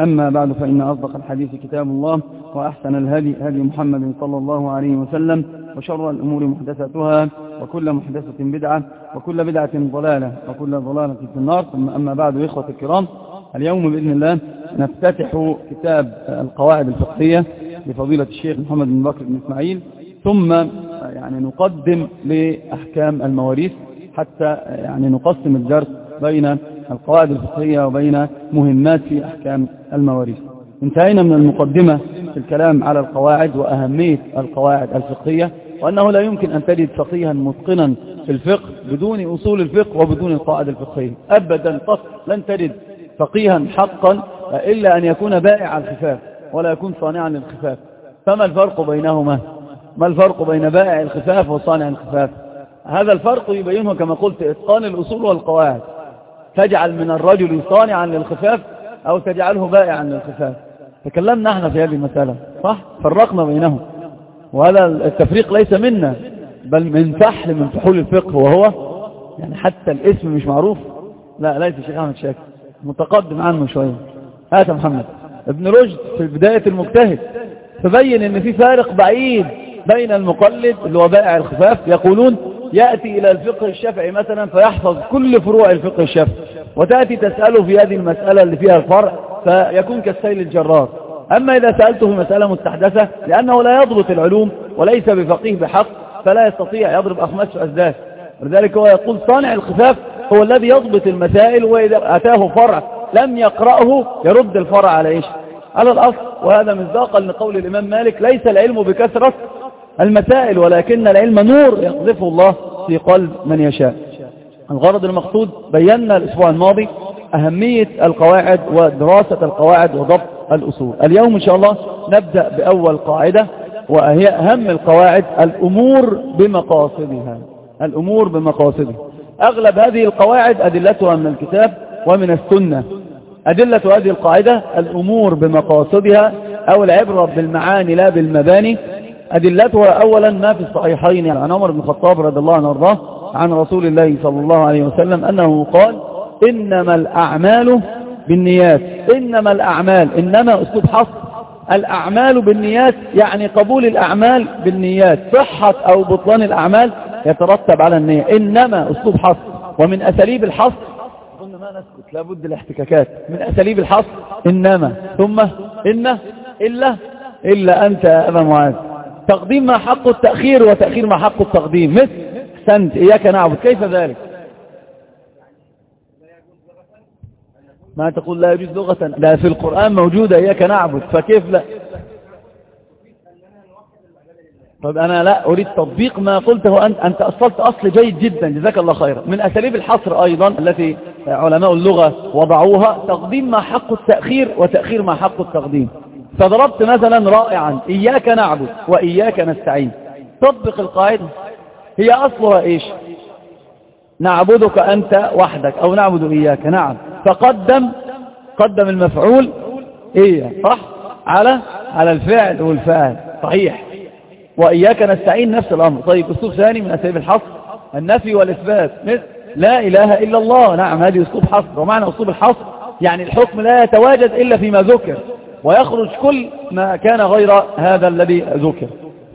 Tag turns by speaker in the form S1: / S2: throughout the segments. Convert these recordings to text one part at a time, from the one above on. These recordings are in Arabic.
S1: أما بعد فإن أصدق الحديث كتاب الله وأحسن الهدي هدي محمد صلى الله عليه وسلم وشر الأمور محدثاتها وكل محدثة بدعة وكل بدعة ضلالة وكل ضلالة في النار. ثم أما بعد إخوة الكرام اليوم بإذن الله نفتتح كتاب القواعد الفقهية لفضيلة الشيخ محمد بن بكر بن إسماعيل. ثم يعني نقدم لأحكام المواريث حتى يعني نقسم الدرس بين القواعد الفقهية وبين مهمات في أحكام المواريث. انتهينا من المقدمة في الكلام على القواعد وأهمية القواعد الفقهية وأنه لا يمكن أن تجد فقيها متقنا في الفقه بدون أصول الفقه وبدون القواعد الفقهية. أبدا قط لن تجد فقيها حقا إلا أن يكون بائع الخفاف ولا يكون صانعا للخفاف. فما الفرق بينهما؟ ما الفرق بين بائع الخفاف وصانع الخفاف؟ هذا الفرق يبينه كما قلت إتقان الأصول والقواعد. تجعل من الرجل صانعا للخفاف أو تجعله بائعا للخفاف. تكلمنا إحنا في هذه المسألة صح؟ فرقنا بينهم. وهذا التفريق ليس منا بل من فحل من فحول الفقه وهو يعني حتى الاسم مش معروف. لا ليس شيخ أحمد شاكر متقدم عنه شوية. هات محمد. ابن رشد في بداية المجتهد تبين إن في فارق بعيد بين المقلد اللي هو بائع الخفاف يقولون يأتي إلى الفقه الشافعي مثلا فيحفظ كل فروع الفقه الشافعي وتأتي تسأله في هذه المسألة اللي فيها الفرع فيكون كالسيل الجرار. أما إذا سألته مسألة مستحدثة لأنه لا يضبط العلوم وليس بفقيه بحق فلا يستطيع يضرب أخماس وأزداد ولذلك هو يقول صانع الخفاف هو الذي يضبط المسائل وإذا أتاه فرع لم يقرأه يرد الفرع على إيش؟ على الأصل. وهذا مصداقا لقول الإمام مالك ليس العلم بكثرة المسائل ولكن العلم نور يقذفه الله في قلب من يشاء. الغرض المقصود بينا الأسبوع الماضي أهمية القواعد ودراسة القواعد وضبط الأصول. اليوم إن شاء الله نبدأ بأول قاعدة وهي أهم القواعد الأمور بمقاصدها. الأمور بمقاصدها. أغلب هذه القواعد أدلتها من الكتاب ومن السنة. أدلة هذه القاعدة الأمور بمقاصدها أو العبرة بالمعاني لا بالمباني أدلتها أولا ما في الصحيحين عن عمر بن الخطاب رضي الله عنه وأرضاه عن رسول الله صلى الله عليه وسلم أنه قال إنما الأعمال بالنيات. إنما الأعمال إنما أسلوب حصر. الأعمال بالنيات يعني قبول الأعمال بالنيات. صحة أو بطلان الأعمال يترتب على النية. إنما أسلوب حصر. ومن أساليب الحصر قلنا ما نسكت لابد الاحتكاكات. من أساليب الحصر إنما ثم إن إلا إلا أنت يا أبا معاذ. تقديم ما حق التأخير وتأخير ما حق التقديم. مثل سنت إياك نعبد. كيف ذلك؟ ما تقول لا يجوز لغة. لا في القرآن موجودة إياك نعبد. فكيف لا؟ طب أنا لا أريد تطبيق ما قلته أنت. أنت أصلت أصل جيد جدا جزاك الله خيرا. من أساليب الحصر أيضا التي علماء اللغة وضعوها تقديم ما حق التأخير وتأخير ما حق التقديم. فضربت مثلا رائعا إياك نعبد وإياك نستعين. طبق القاعدة هي أصلها إيش؟ نعبدك أنت وحدك أو نعبد إياك نعم. فقدم قدم المفعول إيه صح؟ على على الفعل والفاعل صحيح. وإياك نستعين نفس الأمر. طيب أسلوب ثاني من أساليب الحصر النفي والإثبات. لا إله إلا الله نعم هذه أسلوب حصر. ومعنى أسلوب الحصر يعني الحكم لا يتواجد إلا فيما ذكر. ويخرج كل ما كان غير هذا الذي ذكر.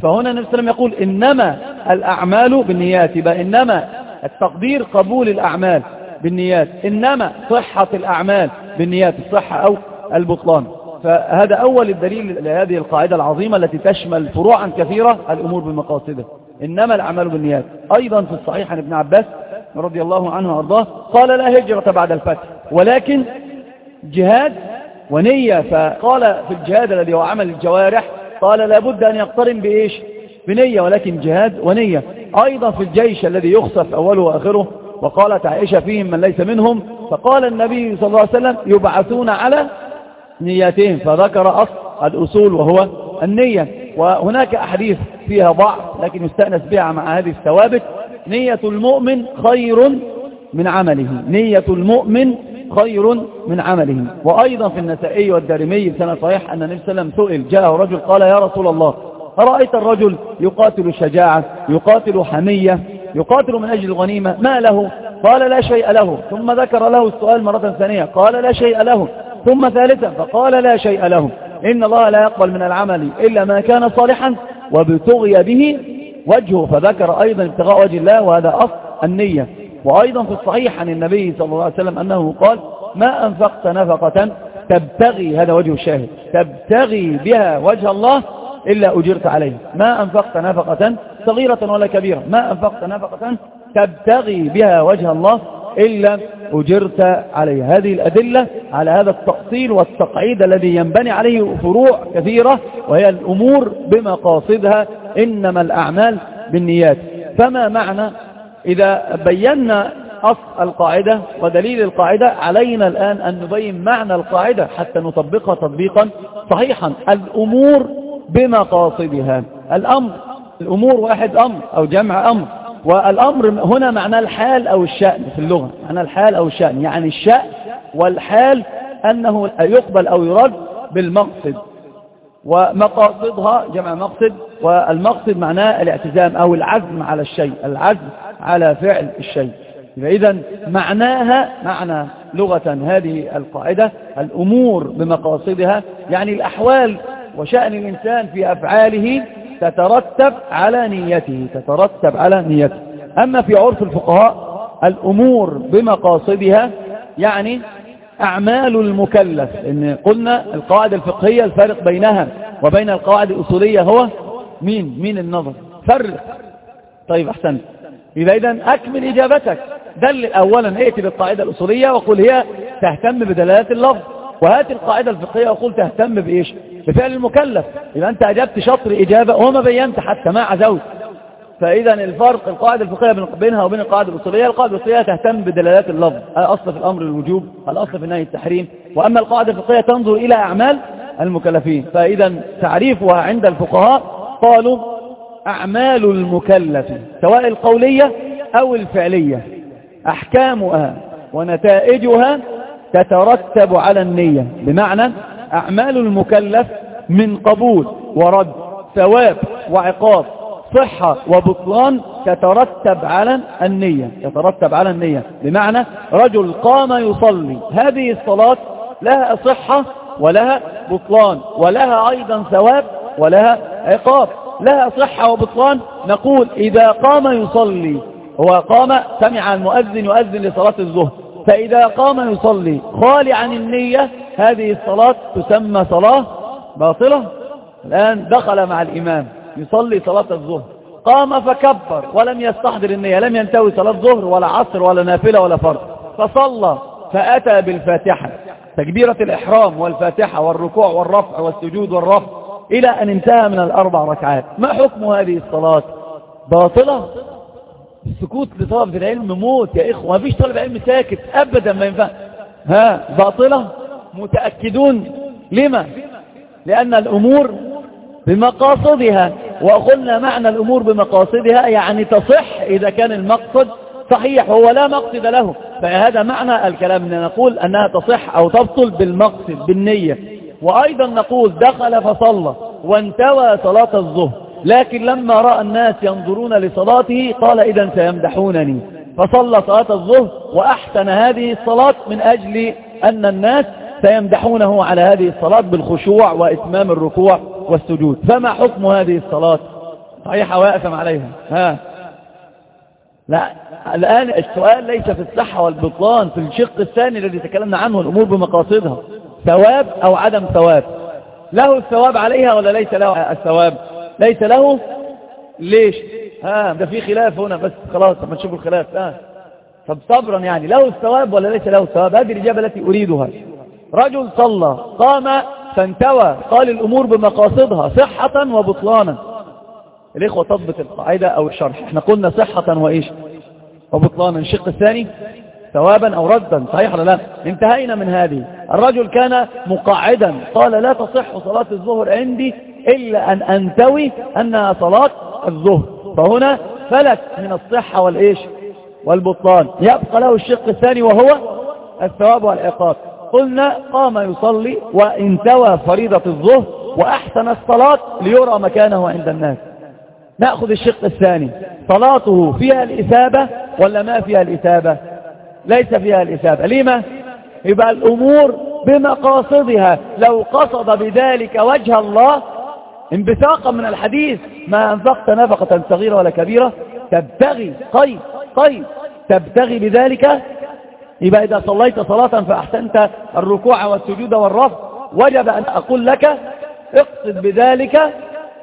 S1: فهنا النبي صلى الله عليه وسلم يقول إنما الأعمال بالنيات يبقى إنما التقدير قبول الأعمال بالنيات إنما صحة الأعمال بالنيات الصحة أو البطلان. فهذا أول الدليل لهذه القاعدة العظيمة التي تشمل فروعا كثيرة الأمور بمقاصدها إنما الأعمال بالنيات. أيضا في الصحيح عن ابن عباس رضي الله عنه وأرضاه قال لا هجرة بعد الفتح ولكن جهاد ونية فقال في الجهاد الذي هو عمل الجوارح قال لابد أن يقترن بإيش؟ بنية ولكن جهاد ونية. أيضا في الجيش الذي يخصف أوله وآخره وقالت عائشة فيهم من ليس منهم فقال النبي صلى الله عليه وسلم يبعثون على نياتهم فذكر أصل الأصول وهو النية. وهناك أحاديث فيها ضعف لكن يستأنس بها مع هذه الثوابت. نية المؤمن خير من عمله. نية المؤمن خير من عمله وأيضا في النسائي والدارمي بسنة صحيح أن النبي صلى الله عليه وسلم سئل جاءه رجل قال يا رسول الله أرأيت الرجل يقاتل شجاعة يقاتل حمية يقاتل من أجل الغنيمة ما له؟ قال لا شيء له. ثم ذكر له السؤال مرة ثانية قال لا شيء له. ثم ثالثا فقال لا شيء له. إن الله لا يقبل من العمل إلا ما كان صالحا وابتغي به وجهه. فذكر أيضا ابتغاء وجه الله وهذا أصل النية. وأيضا في الصحيح عن النبي صلى الله عليه وسلم أنه قال ما أنفقت نفقة تبتغي هذا وجه الشاهد تبتغي بها وجه الله إلا أجرت عليه. ما أنفقت نفقة صغيرة ولا كبيرة ما أنفقت نفقة تبتغي بها وجه الله إلا أجرت عليه. هذه الأدلة على هذا التأصيل والتقعيد الذي ينبني عليه فروع كثيرة وهي الأمور بمقاصدها إنما الأعمال بالنيات. فما معنى إذا بينا أصل القاعدة ودليل القاعدة علينا الآن أن نبين معنى القاعدة حتى نطبقها تطبيقا صحيحا. الأمور بمقاصدها. الأمر الأمور واحد أمر أو جمع أمر. والأمر هنا معنى الحال أو الشأن في اللغة. معنى الحال أو الشأن يعني الشأن والحال أنه يقبل أو يرد بالمقصد. ومقاصدها جمع مقصد والمقصد معناه الاعتزام أو العزم على الشيء العزم على فعل الشيء. إذا معناها معنى لغة هذه القاعدة الأمور بمقاصدها يعني الأحوال وشأن الإنسان في أفعاله تترتب على نيته تترتب على نيته. أما في عرف الفقهاء الأمور بمقاصدها يعني أعمال المكلف. إن قلنا القواعد الفقهية الفارق بينها وبين القواعد الأصولية هو مين؟ مين النظر؟ فرق. طيب أحسنت إذا إذا أكمل إجابتك. دل أولا ائتي بالقاعدة الأصولية وقل هي تهتم بدلالات اللفظ. وهات القاعدة الفقهية وقل تهتم بإيش؟ بفعل المكلف. إذا أنت أجبت شطر إجابة وما بينت حتى ما عزوت فإذا الفرق القاعدة الفقهية بينها وبين القاعدة الأصولية القاعدة الأصولية تهتم بدلالات اللفظ. الأصل في الأمر الوجوب؟ الأصل في النهي التحريم؟ وأما القاعدة الفقهية تنظر إلى أعمال المكلفين. فإذا تعريفها عند الفقهاء قالوا أعمال المكلف سواء القولية أو الفعلية أحكامها ونتائجها تترتب على النية. بمعنى أعمال المكلف من قبول ورد ثواب وعقاب. صحة وبطلان تترتب على النية تترتب على النية. بمعنى رجل قام يصلي هذه الصلاة لها صحة ولها بطلان ولها أيضا ثواب ولها عقاب. لها صحة وبطلان؟ نقول إذا قام يصلي هو قام سمع المؤذن يؤذن لصلاة الظهر. فإذا قام يصلي خالي عن النية هذه الصلاة تسمى صلاة باطلة. الآن دخل مع الإمام. يصلي صلاة الظهر. قام فكبر ولم يستحضر النية لم ينتوي صلاة ظهر ولا عصر ولا نافلة ولا فرض. فصلى فأتى بالفاتحة. تكبيرة الإحرام والفاتحة والركوع والرفع والسجود والرفع إلى أن انتهى من الأربع ركعات. ما حكم هذه الصلاة؟ باطلة؟ السكوت لطلبة العلم موت يا إخوة. ما فيش طالب علم ساكت. أبدا ما ينفع. ها؟ باطلة؟ متأكدون. لما؟ لأن الأمور بمقاصدها. وقلنا معنى الأمور بمقاصدها يعني تصح إذا كان المقصد صحيح هو لا مقصد له. فهذا معنى الكلام أن نقول أنها تصح أو تبطل بالمقصد بالنية. وأيضا نقول دخل فصلى وانتوى صلاة الظهر. لكن لما رأى الناس ينظرون لصلاته قال إذا سيمدحونني. فصلى صلاة الظهر وأحسن هذه الصلاة من أجل أن الناس سيمدحونه على هذه الصلاة بالخشوع وإتمام الركوع. والسجود. فما حكم هذه الصلاة؟ صحيحة واقفا عليها؟ ها. لا الآن السؤال ليس في الصحة والبطلان في الشق الثاني الذي تكلمنا عنه الأمور بمقاصدها. ثواب أو عدم ثواب؟ له الثواب عليها ولا ليس له الثواب؟ ليس له؟ ليش؟ ها ده في خلاف هنا بس خلاص ما نشوف الخلاف. ها.
S2: طب صبرا يعني له الثواب ولا ليس له الثواب؟ هذه الإجابة التي أريدها. رجل صلى قام فانتوى. قال الأمور بمقاصدها صحة وبطلانا. الإخوة تضبط القاعدة أو الشرح. إحنا قلنا صحة وإيش؟ وبطلانا. الشق الثاني ثوابا أو ردا. صحيح ولا لا؟ انتهينا من هذه. الرجل كان مقعدا. قال لا تصح صلاة الظهر عندي إلا أن أنتوي أنها صلاة الظهر. فهنا فلت من الصحة والإيش؟ والبطلان. يبقى له الشق الثاني وهو الثواب والعقاب. قلنا قام يصلي وانتوى فريضة الظهر وأحسن الصلاة ليرى مكانه عند الناس. نأخذ الشق الثاني. صلاته فيها الإثابة ولا ما فيها الإثابة؟ ليس فيها الإثابة. لما؟ يبقى الأمور بمقاصدها. لو قصد بذلك وجه الله انبثاقا من الحديث ما أنفقت نفقة صغيرة ولا كبيرة تبتغي قيد قيد تبتغي بذلك يبقى إذا صليت صلاة فأحسنت الركوع والسجود والرفع وجب أن أقول لك اقصد بذلك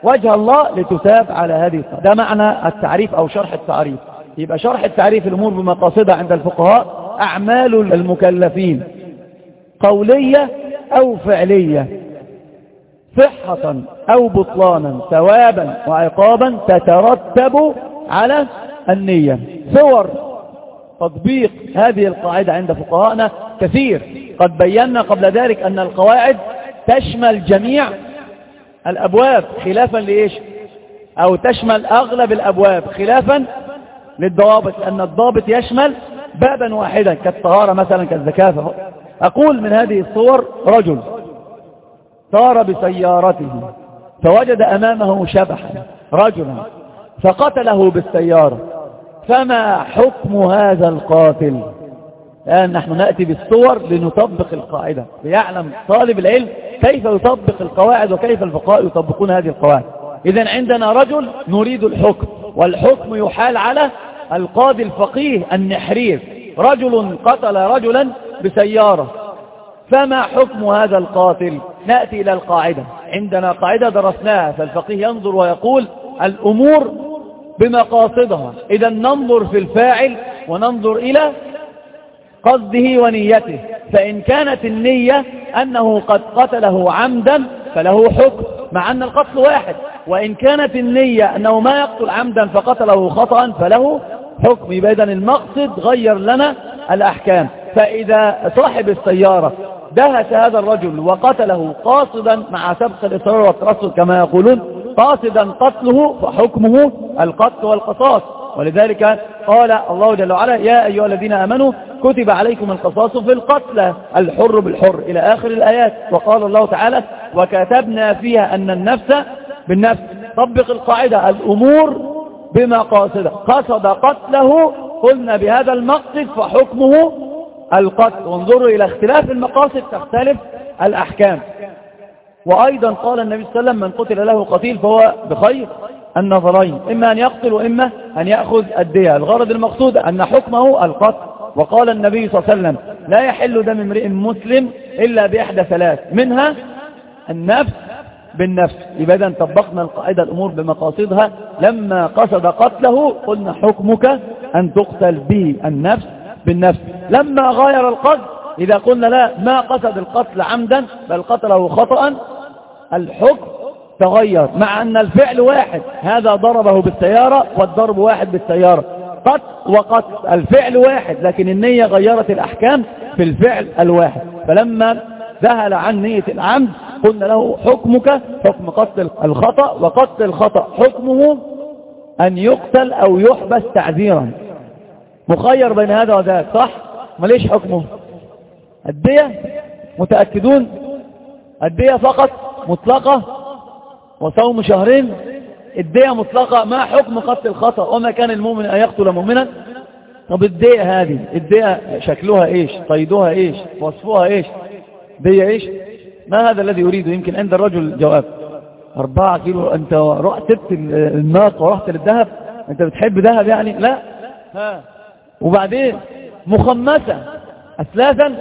S2: وجه الله لتثاب على هذه الصلاة. ده معنى التعريف أو شرح التعريف. يبقى شرح التعريف الأمور بمقاصدها عند الفقهاء أعمال المكلفين. قولية أو فعلية. صحة أو بطلانا. ثوابا وعقابا تترتب على النية. صور تطبيق هذه القاعدة عند فقهائنا كثير. قد بينا قبل ذلك أن القواعد تشمل جميع الأبواب خلافا لإيش؟ أو تشمل أغلب الأبواب خلافا للضوابط لأن الضابط يشمل بابا واحدا كالطهارة مثلا كالزكاة. أقول من هذه الصور رجل صار بسيارته فوجد أمامه شبحا رجلا فقتله بالسيارة. فما حكم هذا القاتل؟ الآن نحن نأتي بالصور لنطبق القاعدة ليعلم طالب العلم كيف يطبق القواعد وكيف الفقهاء يطبقون هذه القواعد. إذا عندنا رجل نريد الحكم والحكم يحال على القاضي الفقيه النحرير. رجل قتل رجلا بسيارة. فما حكم هذا القاتل؟ نأتي إلى القاعدة. عندنا قاعدة درسناها فالفقيه ينظر ويقول الأمور بمقاصدها. إذا ننظر في الفاعل وننظر إلى قصده ونيته. فإن كانت النية أنه قد قتله عمدا فله حكم مع أن القتل واحد. وإن كانت النية أنه ما يقتل عمدا فقتله خطأ فله حكم. يبقى المقصد غير لنا الأحكام. فإذا صاحب السيارة دهس هذا الرجل وقتله قاصدا مع سبق الإصرار والترصد كما يقولون قاصدا قتله فحكمه القتل والقصاص. ولذلك قال الله جل وعلا يا أيها الذين آمنوا كتب عليكم القصاص في القتلى الحر بالحر إلى آخر الآيات. وقال الله تعالى وكتبنا فيها أن النفس بالنفس. طبق القاعدة الأمور بمقاصده قصد قتله قلنا بهذا المقصد فحكمه القتل. وانظروا إلى اختلاف المقاصد تختلف الأحكام. وأيضا قال النبي صلى الله عليه وسلم من قتل له قتيل فهو بخير النظرين إما أن يقتل وإما أن يأخذ الدية. الغرض المقصود أن حكمه القتل. وقال النبي صلى الله عليه وسلم لا يحل دم امرئ مسلم إلا بإحدى ثلاث منها النفس بالنفس. إذا طبقنا القاعدة الأمور بمقاصدها. لما قصد قتله قلنا حكمك أن تقتل به النفس بالنفس. لما غاير القصد إذا قلنا لا ما قصد القتل عمدا بل قتله خطأ الحكم تغير مع أن الفعل واحد هذا ضربه بالسيارة والضرب واحد بالسيارة. قتل وقتل الفعل واحد لكن النية غيرت الأحكام في الفعل الواحد. فلما ذهل عن نية العمد قلنا له حكمك حكم قتل الخطأ وقتل الخطأ. حكمه أن يقتل أو يحبس تعذيرا. مخير بين هذا وذاك صح؟ ما ليش حكمه؟ الدية؟ متأكدون؟ الدية فقط؟ مطلقة وصوم شهرين الدية مطلقة ما حكم قتل الخطأ؟ وما كان المؤمن أن يقتل مؤمنا؟ طب الدية هذه الدية شكلها إيش؟ صيدها إيش؟ وصفها إيش؟ دية إيش؟ ما هذا الذي يريده؟ يمكن عند الرجل جواب. أربعة كيلو أنت رحت سبت الناق ورحت للذهب؟ أنت بتحب ذهب يعني؟ لا. ها. وبعدين مخمسة. أثلاثا؟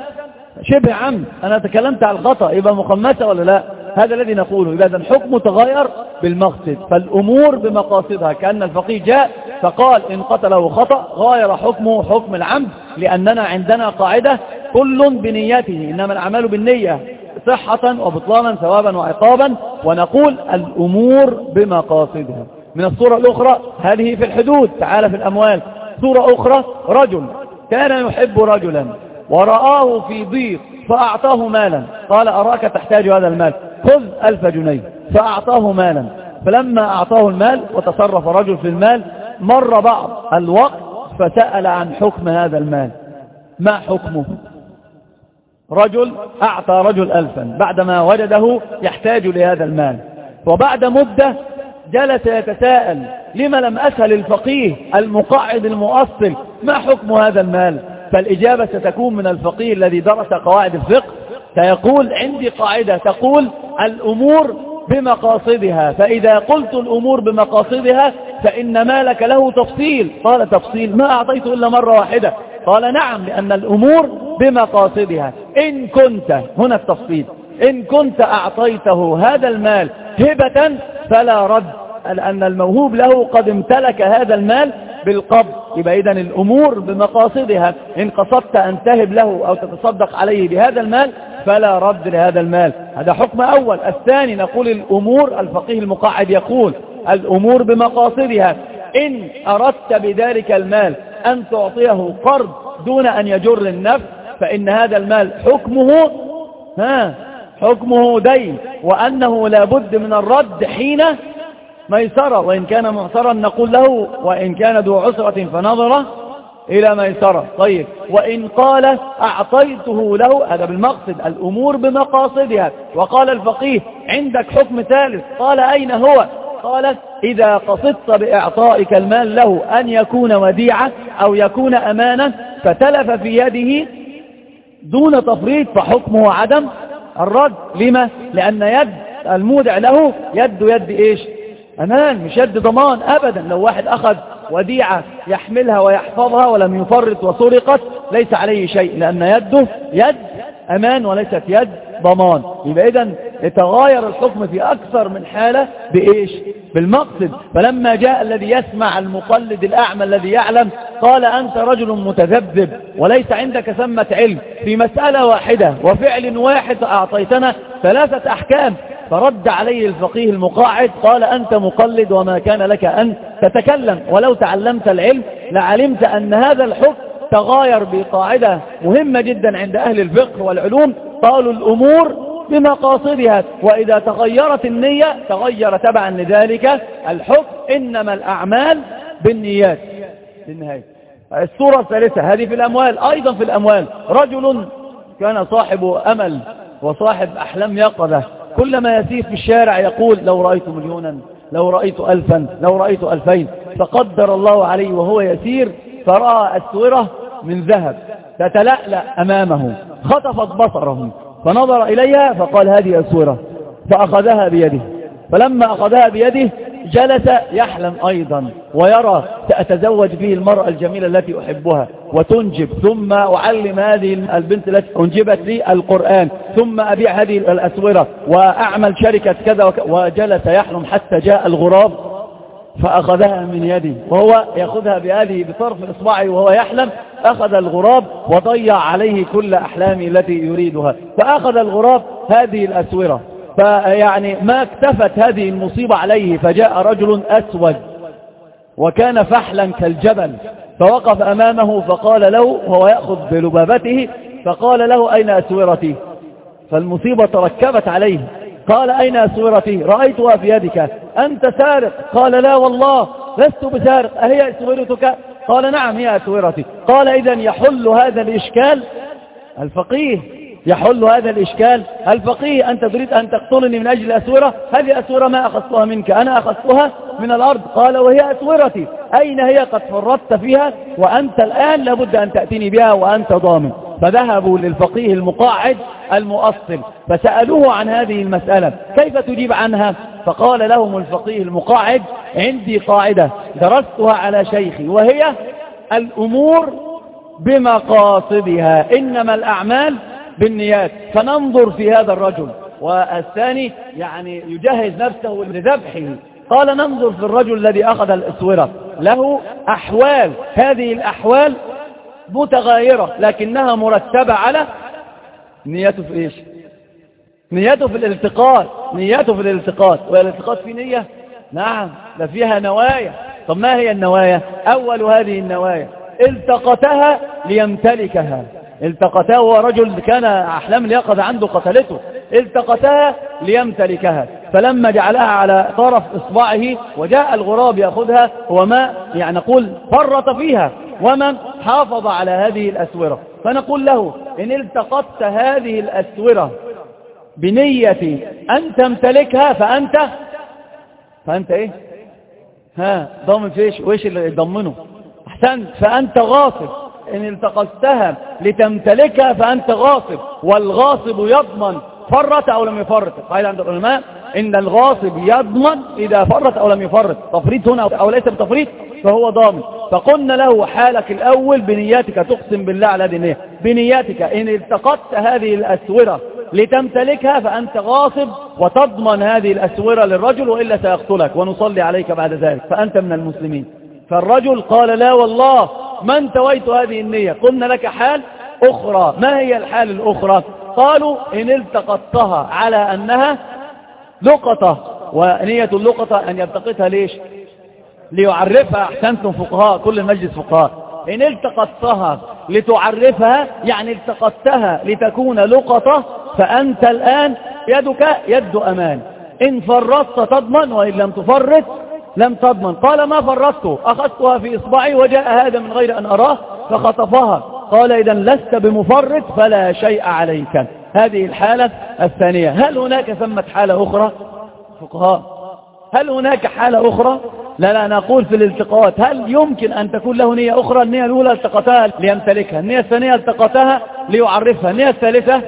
S2: شبه عمد أنا تكلمت على الخطأ يبقى مخمسة ولا لا؟ هذا الذي نقوله. إذا الحكم تغير بالمقصد فالأمور بمقاصدها. كأن الفقيه جاء فقال إن قتله خطأ غاير حكمه حكم العمد لأننا عندنا قاعدة كل بنيته إنما الأعمال بالنية صحة وبطلانا ثوابا وعقابا. ونقول الأمور بمقاصدها. من الصورة الأخرى هذه في الحدود. تعالى في الأموال. صورة أخرى رجل كان يحب رجلا ورآه في ضيق فأعطاه مالا. قال أراك تحتاج هذا المال؟ خذ ألف جنيه. فأعطاه مالا. فلما أعطاه المال وتصرف رجل في المال مر بعض الوقت فسأل عن حكم هذا المال. ما حكمه؟ رجل أعطى رجل ألفا. بعدما وجده يحتاج لهذا المال. وبعد مدة جلس يتساءل لما لم أسأل الفقيه المقاعد المؤصل ما حكم هذا المال؟ فالإجابة ستكون من الفقيه الذي درس قواعد الفقه سيقول عندي قاعدة تقول الأمور بمقاصدها فإذا قلت الأمور بمقاصدها فإن مالك له تفصيل قال تفصيل ما أعطيته إلا مرة واحدة قال نعم لأن الأمور بمقاصدها إن كنت هنا التفصيل إن كنت أعطيته هذا المال هبة فلا رد لأن الموهوب له قد امتلك هذا المال بالقبض يبقى إذن الأمور بمقاصدها إن قصدت أن تهب له أو تتصدق عليه بهذا المال فلا رد لهذا المال. هذا حكم أول. الثاني نقول الأمور الفقيه المقاعد يقول الأمور بمقاصدها. إن أردت بذلك المال أن تعطيه قرض دون أن يجر النفس فإن هذا المال حكمه ها حكمه دين وأنه لابد من الرد حين ميسرة. وإن كان معسرا نقول له وإن كان ذو عسرة فنظرة. إلى ميسرة طيب. وإن قال أعطيته له هذا بالمقصد الأمور بمقاصدها. وقال الفقيه عندك حكم ثالث. قال أين هو؟ قال إذا قصدت بإعطائك المال له أن يكون وديعة أو يكون أمانة فتلف في يده دون تفريط فحكمه عدم الرد. لما؟ لأن يد المودع له يد يد إيش؟ أمان مش يد ضمان أبدا. لو واحد أخذ وديعة يحملها ويحفظها ولم يفرط وسرقت ليس عليه شيء لأن يده يد أمان وليست يد ضمان. يبقى إذا يتغاير الحكم في أكثر من حالة بإيش؟ بالمقصد. فلما جاء الذي يسمع المقلد الأعمى الذي يعلم قال أنت رجل متذبذب وليس عندك ثمة علم. في مسألة واحدة وفعل واحد أعطيتنا ثلاثة أحكام. فرد عليه الفقيه المقاعد قال أنت مقلد وما كان لك أن تتكلم ولو تعلمت العلم لعلمت أن هذا الحكم تغاير بقاعدة مهمة جدا عند أهل الفقه والعلوم قالوا الأمور بمقاصدها وإذا تغيرت النية تغير تبعا لذلك الحكم إنما الأعمال بالنيات. النهاية الصورة الثالثة هذه في الأموال أيضا في الأموال رجل كان صاحب أمل وصاحب أحلام يقظة. كلما يسير في الشارع يقول لو رأيت مليونا لو رأيت ألفا لو رأيت ألفين فقدر الله عليه وهو يسير فرأى أسورة من ذهب تتلألأ أمامه خطفت بصره فنظر إليها فقال هذه أسورة فأخذها بيده فلما أخذها بيده جلس يحلم أيضا ويرى سأتزوج به المرأة الجميلة التي أحبها وتنجب. ثم أعلم هذه البنت التي أنجبت لي القرآن. ثم أبيع هذه الأسورة وأعمل شركة كذا وجلس يحلم حتى جاء الغراب فأخذها من يدي. وهو يأخذها بهذه بطرف إصبعه وهو يحلم. أخذ الغراب وضيع عليه كل أحلامه التي يريدها. فأخذ الغراب هذه الأسورة. فيعني ما اكتفت هذه المصيبة عليه فجاء رجل أسود وكان فحلا كالجبل فوقف أمامه فقال له وهو يأخذ بلبابته فقال له أين أسورتي؟ فالمصيبة تركبت عليه قال أين أسورتي؟ رأيتها في يدك أنت سارق؟ قال لا والله لست بسارق أهي أسورتك؟ قال نعم هي أسورتي. قال إذا يحل هذا الإشكال؟ الفقيه يحل هذا الإشكال؟ الفقيه أنت تريد أن تقتلني من أجل أسورة؟ هذه أسورة ما أخذتها منك أنا أخذتها من الأرض. قال وهي أسورتي. أين هي؟ قد فرطت فيها وأنت الآن لابد أن تأتيني بها وأنت ضامن. فذهبوا للفقيه المقاعد المؤصل فسألوه عن هذه المسألة. كيف تجيب عنها؟ فقال لهم الفقيه المقاعد عندي قاعدة درستها على شيخي وهي الأمور بمقاصدها. إنما الأعمال بالنيات. فننظر في هذا الرجل. والثاني يعني يجهز نفسه لذبحه. قال ننظر في الرجل الذي أخذ الأسورة. له أحوال. هذه الأحوال متغايرة. لكنها مرتبة على نيته في إيش؟ نيته في الالتقاط. نيته في الالتقاط. والالتقاط في نية؟ نعم. ده فيها نوايا. طب ما هي النوايا؟ أول هذه النوايا. التقتها ليمتلكها. التقتها هو رجل كان أحلام اليقظة عنده قتلته التقتها ليمتلكها. فلما جعلها على طرف إصبعه وجاء الغراب يأخذها هو ما يعني نقول فرط فيها. ومن حافظ على هذه الأسورة. فنقول له إن التقطت هذه الأسورة بنية أن تمتلكها فأنت فأنت إيه؟ ها ضامن فيش وإيش اللي يضمنه؟ أحسنت فأنت غاصب. إن التقطتها لتمتلكها فأنت غاصب والغاصب يضمن فرط أو لم يفرط. قائل عند العلماء إن الغاصب يضمن إذا فرط أو لم يفرط. تفريط هنا أو ليس بتفريط؟ فهو ضامن. فقلنا له حالك الأول بنياتك تقسم بالله على دينيه بنياتك إن التقطت هذه الأسورة لتمتلكها فأنت غاصب وتضمن هذه الأسورة للرجل وإلا سيقتلك ونصلي عليك بعد ذلك فأنت من المسلمين. فالرجل قال لا والله ما انتويت هذه النية؟ قلنا لك حال أخرى. ما هي الحال الأخرى؟ قالوا إن التقطتها على أنها لقطة ونية اللقطة أن يلتقطها ليش؟ ليعرفها أحسنتم فقهاء كل المجلس فقهاء. إن التقطتها لتعرفها يعني التقطتها لتكون لقطة فأنت الآن يدك يد أمان. إن فرطت تضمن وإن لم تفرط لم تضمن. قال ما فرطت؟ أخذتها في إصبعي وجاء هذا من غير أن أراه فخطفها. قال إذا لست بمفرط فلا شيء عليك. هذه الحالة الثانية. هل هناك ثمة حالة أخرى؟ فقهاء. هل هناك حالة أخرى؟ لا لا نقول في الالتقاءات. هل يمكن أن تكون له نية أخرى؟ النية الأولى التقطها ليمتلكها. النية الثانية التقطها ليعرفها. النية الثالثة؟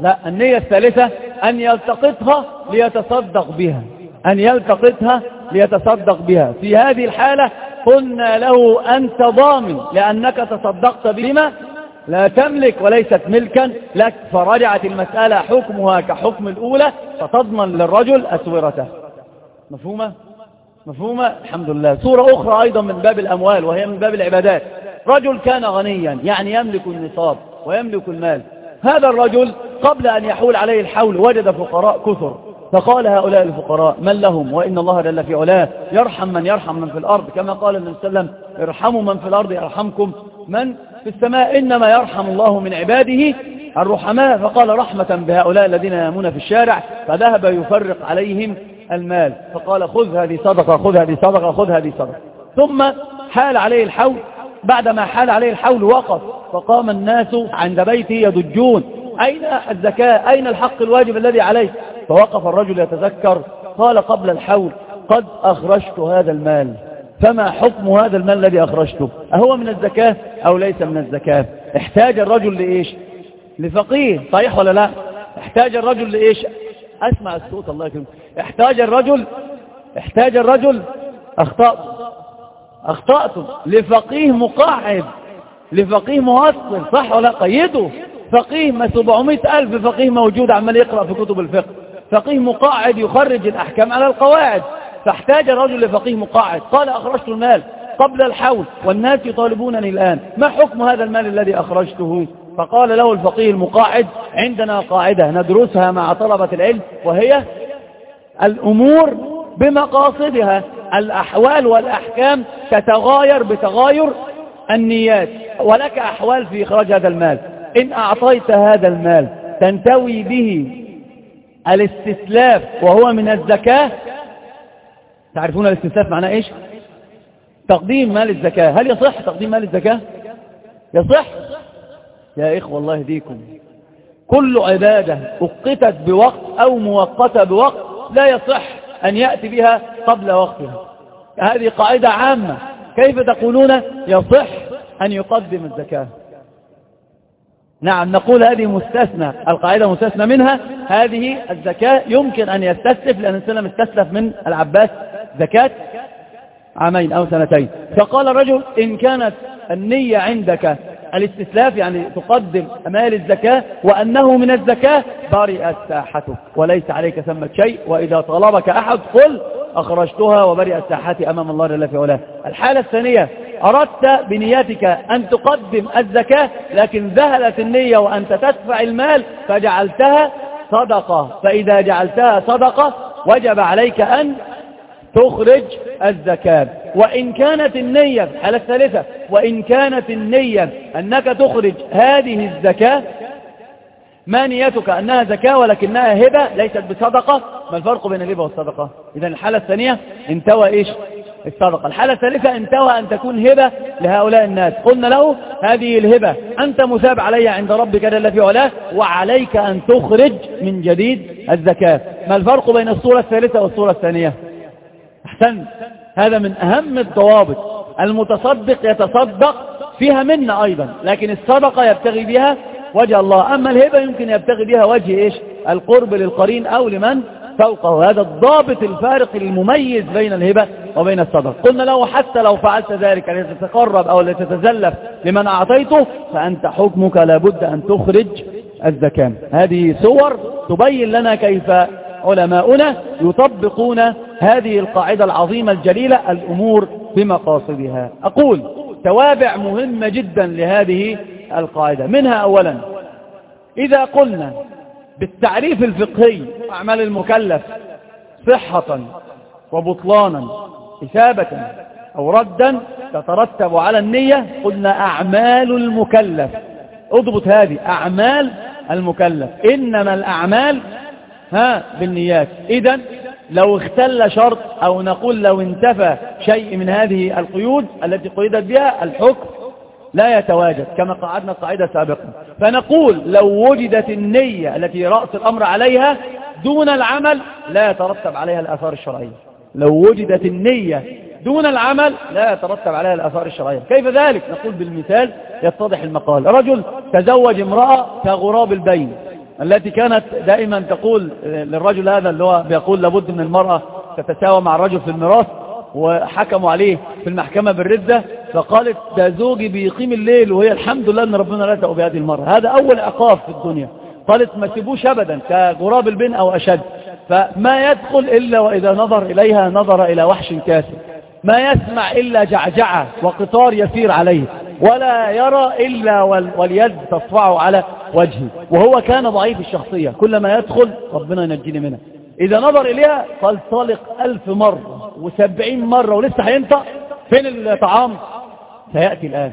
S2: لا النية الثالثة أن يلتقطها ليتصدق بها. أن يلتقطها ليتصدق بها. في هذه الحالة قلنا له أنت ضامن لأنك تصدقت بما لا تملك وليست ملكا لك. فرجعت المسألة حكمها كحكم الأولى فتضمن للرجل أسورته. مفهومة؟ مفهومة؟ الحمد لله. صورة أخرى أيضا من باب الأموال وهي من باب العبادات. رجل كان غنيا يعني يملك النصاب ويملك المال. هذا الرجل قبل أن يحول عليه الحول وجد فقراء كثر. فقال هؤلاء الفقراء من لهم وإن الله جل في علاه يرحم من يرحم من في الأرض كما قال النبي صلى الله عليه وسلم ارحموا من في الأرض يرحمكم من في السماء إنما يرحم الله من عباده الرحماء فقال رحمة بهؤلاء الذين ينامون في الشارع فذهب يفرق عليهم المال فقال خذ هذه صدقة خذ هذه صدقة خذ هذه صدقة ثم حال عليه الحول بعدما حال عليه الحول وقف فقام الناس عند بيته يضجون أين الزكاة؟ أين الحق الواجب الذي عليه؟ فوقف الرجل يتذكر قال قبل الحول قد أخرجت هذا المال. فما حكم هذا المال الذي أخرجته؟ أهو من الزكاة أو ليس من الزكاة؟ احتاج الرجل لإيش؟ لفقيه صحيح ولا لا؟ احتاج الرجل لإيش؟ أسمع الصوت الله يكرمك. احتاج الرجل احتاج الرجل أخطأت أخطأت. لفقيه مقاعد لفقيه موصل صح ولا قيده. فقيه ما 700 ألف فقيه موجود عمال يقرأ في كتب الفقه. فقيه مقاعد يخرج الأحكام على القواعد. فاحتاج الرجل لفقيه مقاعد. قال أخرجت المال قبل الحول والناس يطالبونني الآن. ما حكم هذا المال الذي أخرجته؟ فقال له الفقيه المقاعد عندنا قاعدة ندرسها مع طلبة العلم وهي الأمور بمقاصدها. الأحوال والأحكام تتغاير بتغاير النيات. ولك أحوال في إخراج هذا المال. إن أعطيت هذا المال تنتوي به الاستسلاف وهو من الزكاة. تعرفون الاستسلاف معناه إيش؟ تقديم مال الزكاة. هل يصح تقديم مال الزكاة؟ يصح. يا إخوة الله يهديكم. كل عبادة أقتت بوقت أو مؤقتة بوقت لا يصح أن يأتي بها قبل وقتها. هذه قاعدة عامة. كيف تقولون؟ يصح أن يقدم الزكاة. نعم نقول هذه مستثنى القاعدة مستثنى منها هذه الزكاة. يمكن أن يستسلف لأن السلام استسلف من العباس زكاة عامين أو سنتين. فقال الرجل إن كانت النية عندك الاستسلاف يعني تقدم مال الزكاة وأنه من الزكاة برئت ساحتك وليس عليك ثمة شيء وإذا طلبك أحد قل أخرجتها وبرئت ساحتي أمام الله جل في علاه. الحالة الثانية أردت بنيتك أن تقدم الزكاة لكن ذهلت النية وأنت تدفع المال فجعلتها صدقة. فإذا جعلتها صدقة وجب عليك أن تخرج الزكاة. وإن كانت النية الحالة الثالثة وإن كانت النية أنك تخرج هذه الزكاة ما نيتك أنها زكاة ولكنها هبة ليست بصدقة ما الفرق بين الهبة والصدقة؟ إذا الحالة الثانية انتوى إيش؟ الصدقة. الحالة الثالثة انتوى أن تكون هبة لهؤلاء الناس. قلنا له هذه الهبة أنت مثاب علي عند ربك جل في علاه وعليك أن تخرج من جديد الزكاة. ما الفرق بين الصورة الثالثة والصورة الثانية؟ أحسن. هذا من أهم الضوابط. المتصدق يتصدق فيها منا أيضا لكن الصدقة يبتغي بها وجه الله. أما الهبة يمكن يبتغي بها وجه إيش؟ القرب للقرين أو لمن فوقه. هذا الضابط الفارق المميز بين الهبة وبين الصدقة قلنا له حتى لو فعلت ذلك لتتقرب أو لتتزلف لمن أعطيته فأنت حكمك لابد أن تخرج الزكاة. هذه صور تبين لنا كيف علماؤنا يطبقون هذه القاعدة العظيمة الجليلة الأمور بمقاصدها. أقول توابع مهمة جدا لهذه القاعدة. منها أولا إذا قلنا بالتعريف الفقهي أعمال المكلف صحة وبطلانا إثابة أو ردا تترتب على النية قلنا أعمال المكلف. اضبط هذه أعمال المكلف. إنما الأعمال ها بالنيات. إذا لو اختل شرط أو نقول لو انتفى شيء من هذه القيود التي قيدت بها الحكم لا يتواجد كما قعدنا قاعدة سابقا فنقول لو وجدت النية التي رأس الأمر عليها دون العمل لا يترتب عليها الآثار الشرعية. لو وجدت النية دون العمل لا يترتب عليها الآثار الشرعية. كيف ذلك؟ نقول بالمثال يتضح المقال. رجل تزوج امرأة كغراب البين التي كانت دائما تقول للرجل هذا اللي هو بيقول لابد من المرأة تتساوى مع الرجل في الميراث. وحكموا عليه في المحكمة بالردة فقالت ده زوجي بيقيم الليل وهي الحمد لله إن ربنا رزقه بهذه المرة. هذا أول عقاب في الدنيا. قالت ما تسيبوش ابدا كغراب البن أو أشد. فما يدخل إلا وإذا نظر إليها نظر إلى وحش كاسر ما يسمع إلا جعجعة وقطار يسير عليه ولا يرى إلا واليد تصفعه على وجهه. وهو كان ضعيف الشخصية. كلما يدخل ربنا ينجيني منها. إذا نظر إليها قال طالق ألف مرة وسبعين مرة ولسه هينطق فين الطعام؟ سيأتي الآن.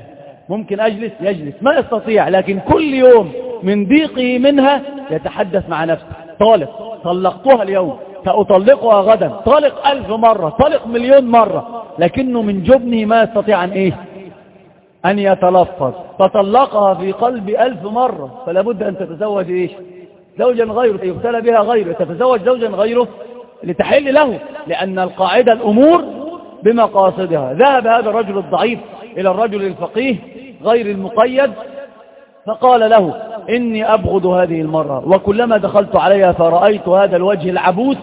S2: ممكن أجلس؟ يجلس. ما يستطيع لكن كل يوم من ضيقه منها يتحدث مع نفسه. طالق طلقتها اليوم. سأطلقها غدا. طلق ألف مرة طلق مليون مرة. لكنه من جبنه ما يستطيع أن إيه؟ أن يتلفظ. فطلقها في قلب ألف مرة. فلا بد أن تتزوج إيش؟ زوجا غيره يبتلى بها غيره تتزوج زوجا غيره لتحل له لأن القاعدة الأمور بمقاصدها. ذهب هذا الرجل الضعيف إلى الرجل الفقيه غير المقيد فقال له إني أبغض هذه المرة وكلما دخلت عليها فرأيت هذا الوجه العبوس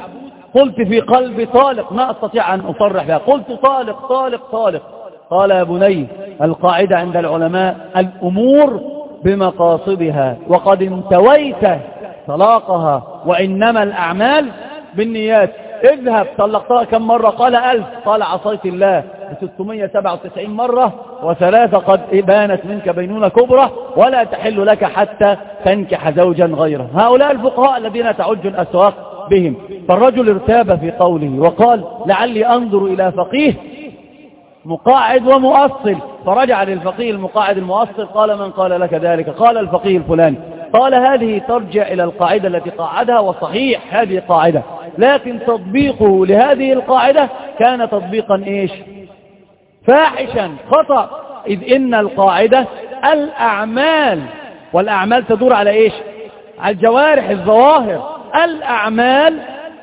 S2: قلت في قلبي طالق ما أستطيع أن أصرح بها. قلت طالق طالق طالق. قال يا بني القاعدة عند العلماء الأمور بمقاصدها وقد انتويت طلاقها وإنما الأعمال بالنيات. اذهب طلقتها كم مرة؟ قال ألف. قال عصيت الله ب 697 مرة وثلاثة قد بانت منك بينونة كبرى ولا تحل لك حتى تنكح زوجا غيره. هؤلاء الفقهاء الذين تعج الأسواق بهم. فالرجل ارتاب في قوله وقال لعلي أنظر إلى فقيه مقاعد ومؤصل. فرجع للفقيه المقاعد المؤصل قال من قال لك ذلك؟ قال الفقيه الفلاني. قال هذه ترجع إلى القاعدة التي قاعدها وصحيح هذه قاعدة لكن تطبيقه لهذه القاعدة كان تطبيقا إيش؟ فاحشا. خطأ. إذ إن القاعدة الأعمال والأعمال تدور على إيش؟ على الجوارح الظواهر. الأعمال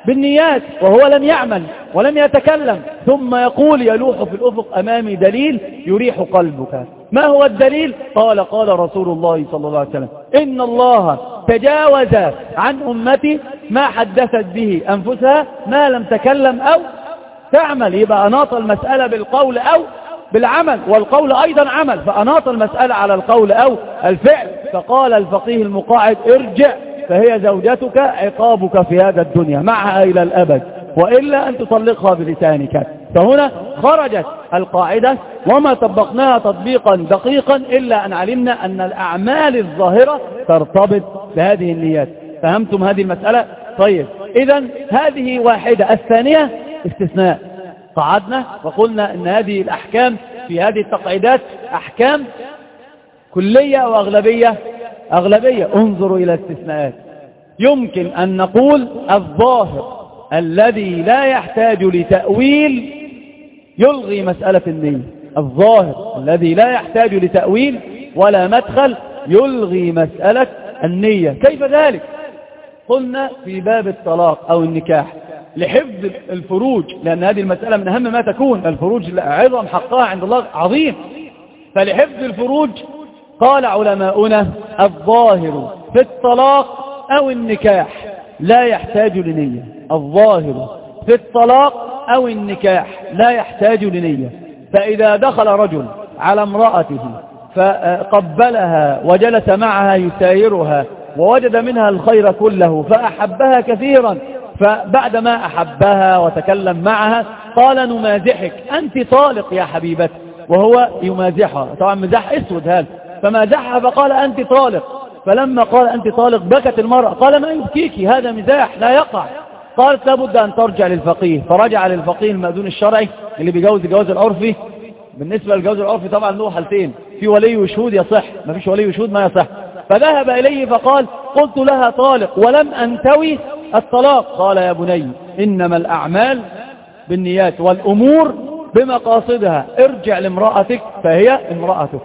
S2: بالنيات وهو لم يعمل ولم يتكلم. ثم يقول يلوح في الأفق أمامي دليل يريح قلبك. ما هو الدليل؟ قال قال رسول الله صلى الله عليه وسلم إن الله تجاوز عن أمتي ما حدثت به أنفسها ما لم تكلم أو تعمل. يبقى أناط المسألة بالقول أو بالعمل والقول أيضا عمل. فأناط المسألة على القول أو الفعل. فقال الفقيه المقاعد ارجع فهي زوجتك عقابك في هذا الدنيا معها إلى الأبد وإلا أن تطلقها بلسانك. فهنا خرجت القاعدة وما طبقناها تطبيقا دقيقا إلا أن علمنا أن الأعمال الظاهرة ترتبط بهذه النيات. فهمتم هذه المسألة؟ طيب إذا هذه واحدة الثانية استثناء. قعدنا وقلنا أن هذه الأحكام في هذه التقعيدات أحكام كلية وأغلبية أغلبية. انظروا إلى الاستثناءات. يمكن أن نقول الظاهر الذي لا يحتاج لتأويل يلغي مسألة النية الظاهر الذي لا يحتاج لتأويل ولا مدخل يلغي مسألة النية. كيف ذلك؟ قلنا في باب الطلاق أو النكاح لحفظ الفروج لأن هذه المسألة من أهم ما تكون. الفروج عظم حقها عند الله عظيم. فلحفظ الفروج قال علماؤنا الظاهر في الطلاق أو النكاح لا يحتاج لنية. الظاهر في الطلاق أو النكاح لا يحتاج لنية. فإذا دخل رجل على امرأته فقبلها وجلس معها يسايرها ووجد منها الخير كله فأحبها كثيرا فبعدما أحبها وتكلم معها قال نمازحك أنت طالق يا حبيبتي وهو يمازحها. طبعا مزاح أسود هذا. فمازحها فقال أنت طالق. فلما قال أنت طالق بكت المرأة قال ما يبكيك هذا مزاح لا يقع. قالت لابد أن ترجع للفقيه. فرجع للفقيه المأذون الشرعي اللي بيجوز الجواز العرفي بالنسبة للجواز العرفي طبعا له حالتين. في ولي وشهود يصح ما فيش ولي وشهود ما يصح. فذهب إليه فقال قلت لها طالق ولم أنتوي الطلاق. قال يا بني إنما الأعمال بالنيات والأمور بمقاصدها. ارجع لامرأتك فهي امرأتك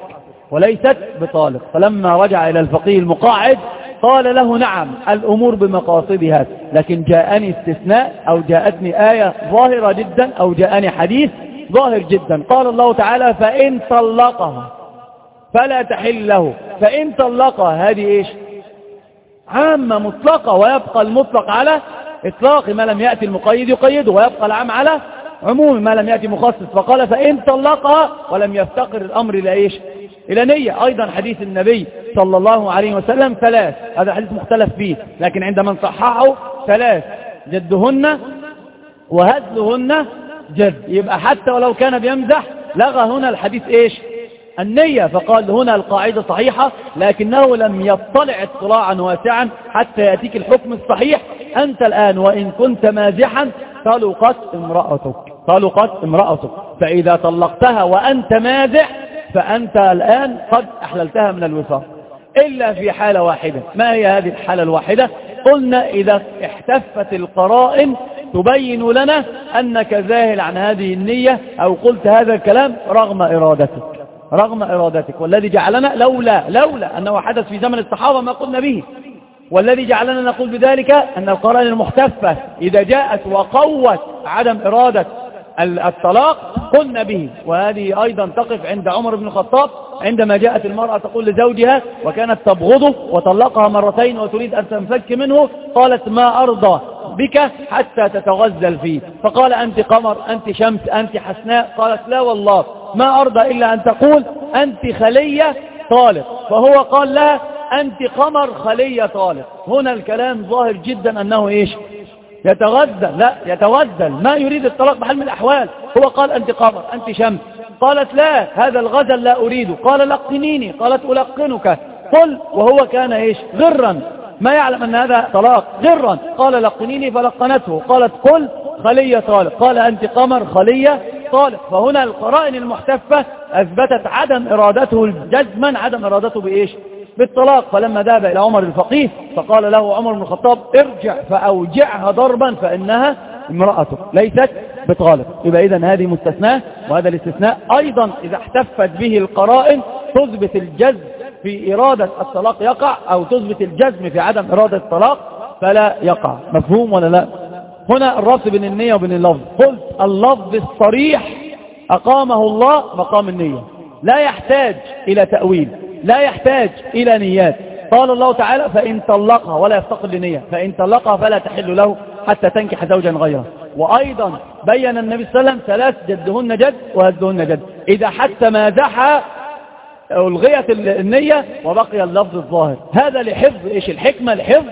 S2: وليست بطالق. فلما رجع إلى الفقيه المقاعد قال له نعم الأمور بمقاصدها لكن جاءني استثناء أو جاءتني آية ظاهرة جدا أو جاءني حديث ظاهر جدا. قال الله تعالى فإن طلقها فلا تحل له فإن طلقها. هذه إيش؟ عامة مطلقة ويبقى المطلق على إطلاق ما لم يأتي المقيد يقيده ويبقى العام على عموم ما لم يأتي مخصص. فقال فإن طلقها ولم يفتقر الأمر إلى إيش؟ إلى نية. أيضا حديث النبي صلى الله عليه وسلم ثلاث. هذا حديث مختلف فيه لكن عند من صححه ثلاث. جدهن وهزلهن جد. يبقى حتى ولو كان بيمزح لغى هنا الحديث إيش؟ النية. فقال هنا القاعدة صحيحة لكنه لم يطلع اطلاعا واسعا حتى يأتيك الحكم الصحيح. أنت الآن وإن كنت مازحا طلقت امرأتك طلقت امرأتك. فإذا طلقتها وأنت مازح فأنت الآن قد أحللتها من الوفاق إلا في حالة واحدة. ما هي هذه الحالة الواحدة؟ قلنا إذا احتفت القرائن تبين لنا أنك ذاهل عن هذه النية أو قلت هذا الكلام رغم إرادتك. رغم إرادتك. والذي جعلنا لولا لولا أنه حدث في زمن الصحابة ما قلنا به. والذي جعلنا نقول بذلك أن القرائن المحتفة إذا جاءت وقوت عدم إرادة الطلاق قلنا به. وهذه أيضا تقف عند عمر بن الخطاب عندما جاءت المرأة تقول لزوجها وكانت تبغضه وطلقها مرتين وتريد أن تنفك منه قالت ما أرضى بك حتى تتغزل فيه فقال أنت قمر أنت شمس أنت حسناء. قالت لا والله ما أرضى إلا أن تقول أنت خلية طالق. فهو قال لها أنت قمر خلية طالق. هنا الكلام ظاهر جدا أنه إيش؟ يتغزل لا يتغزل ما يريد الطلاق بحال من الأحوال. هو قال أنت قمر أنت شمس. قالت لا هذا الغزل لا أريده قال لقنيني. قالت ألقنك. قل وهو كان إيش؟ غرا. ما يعلم أن هذا طلاق. غرا. قال لقنيني فلقنته. قالت قل خلية طالق. قال أنت قمر خلية طالق. فهنا القرائن المحتفة أثبتت عدم إرادته جزما عدم إرادته بإيش؟ بالطلاق. فلما ذهب إلى عمر الفقيه فقال له عمر بن الخطاب ارجع فأوجعها ضربا فإنها امرأته ليست بطالق. يبقى إذن هذه مستثناء وهذا الاستثناء أيضا إذا احتفت به القرائن تثبت الجزم في إرادة الطلاق يقع أو تثبت الجزم في عدم إرادة الطلاق فلا يقع. مفهوم ولا لا؟ هنا الربط بين النية وبين اللفظ. قلت اللفظ الصريح أقامه الله مقام النية. لا يحتاج إلى تأويل. لا يحتاج إلى نيات. قال الله تعالى فإن طلقها ولا يفتقر لنية. فإن طلقها فلا تحل له حتى تنكح زوجا غيره. وأيضا بين النبي صلى الله عليه وسلم ثلاث جدهن جد وهزهن جد. إذا حتى مازحها ألغيت النية وبقي اللفظ الظاهر. هذا لحفظ إيش الحكمة؟ لحفظ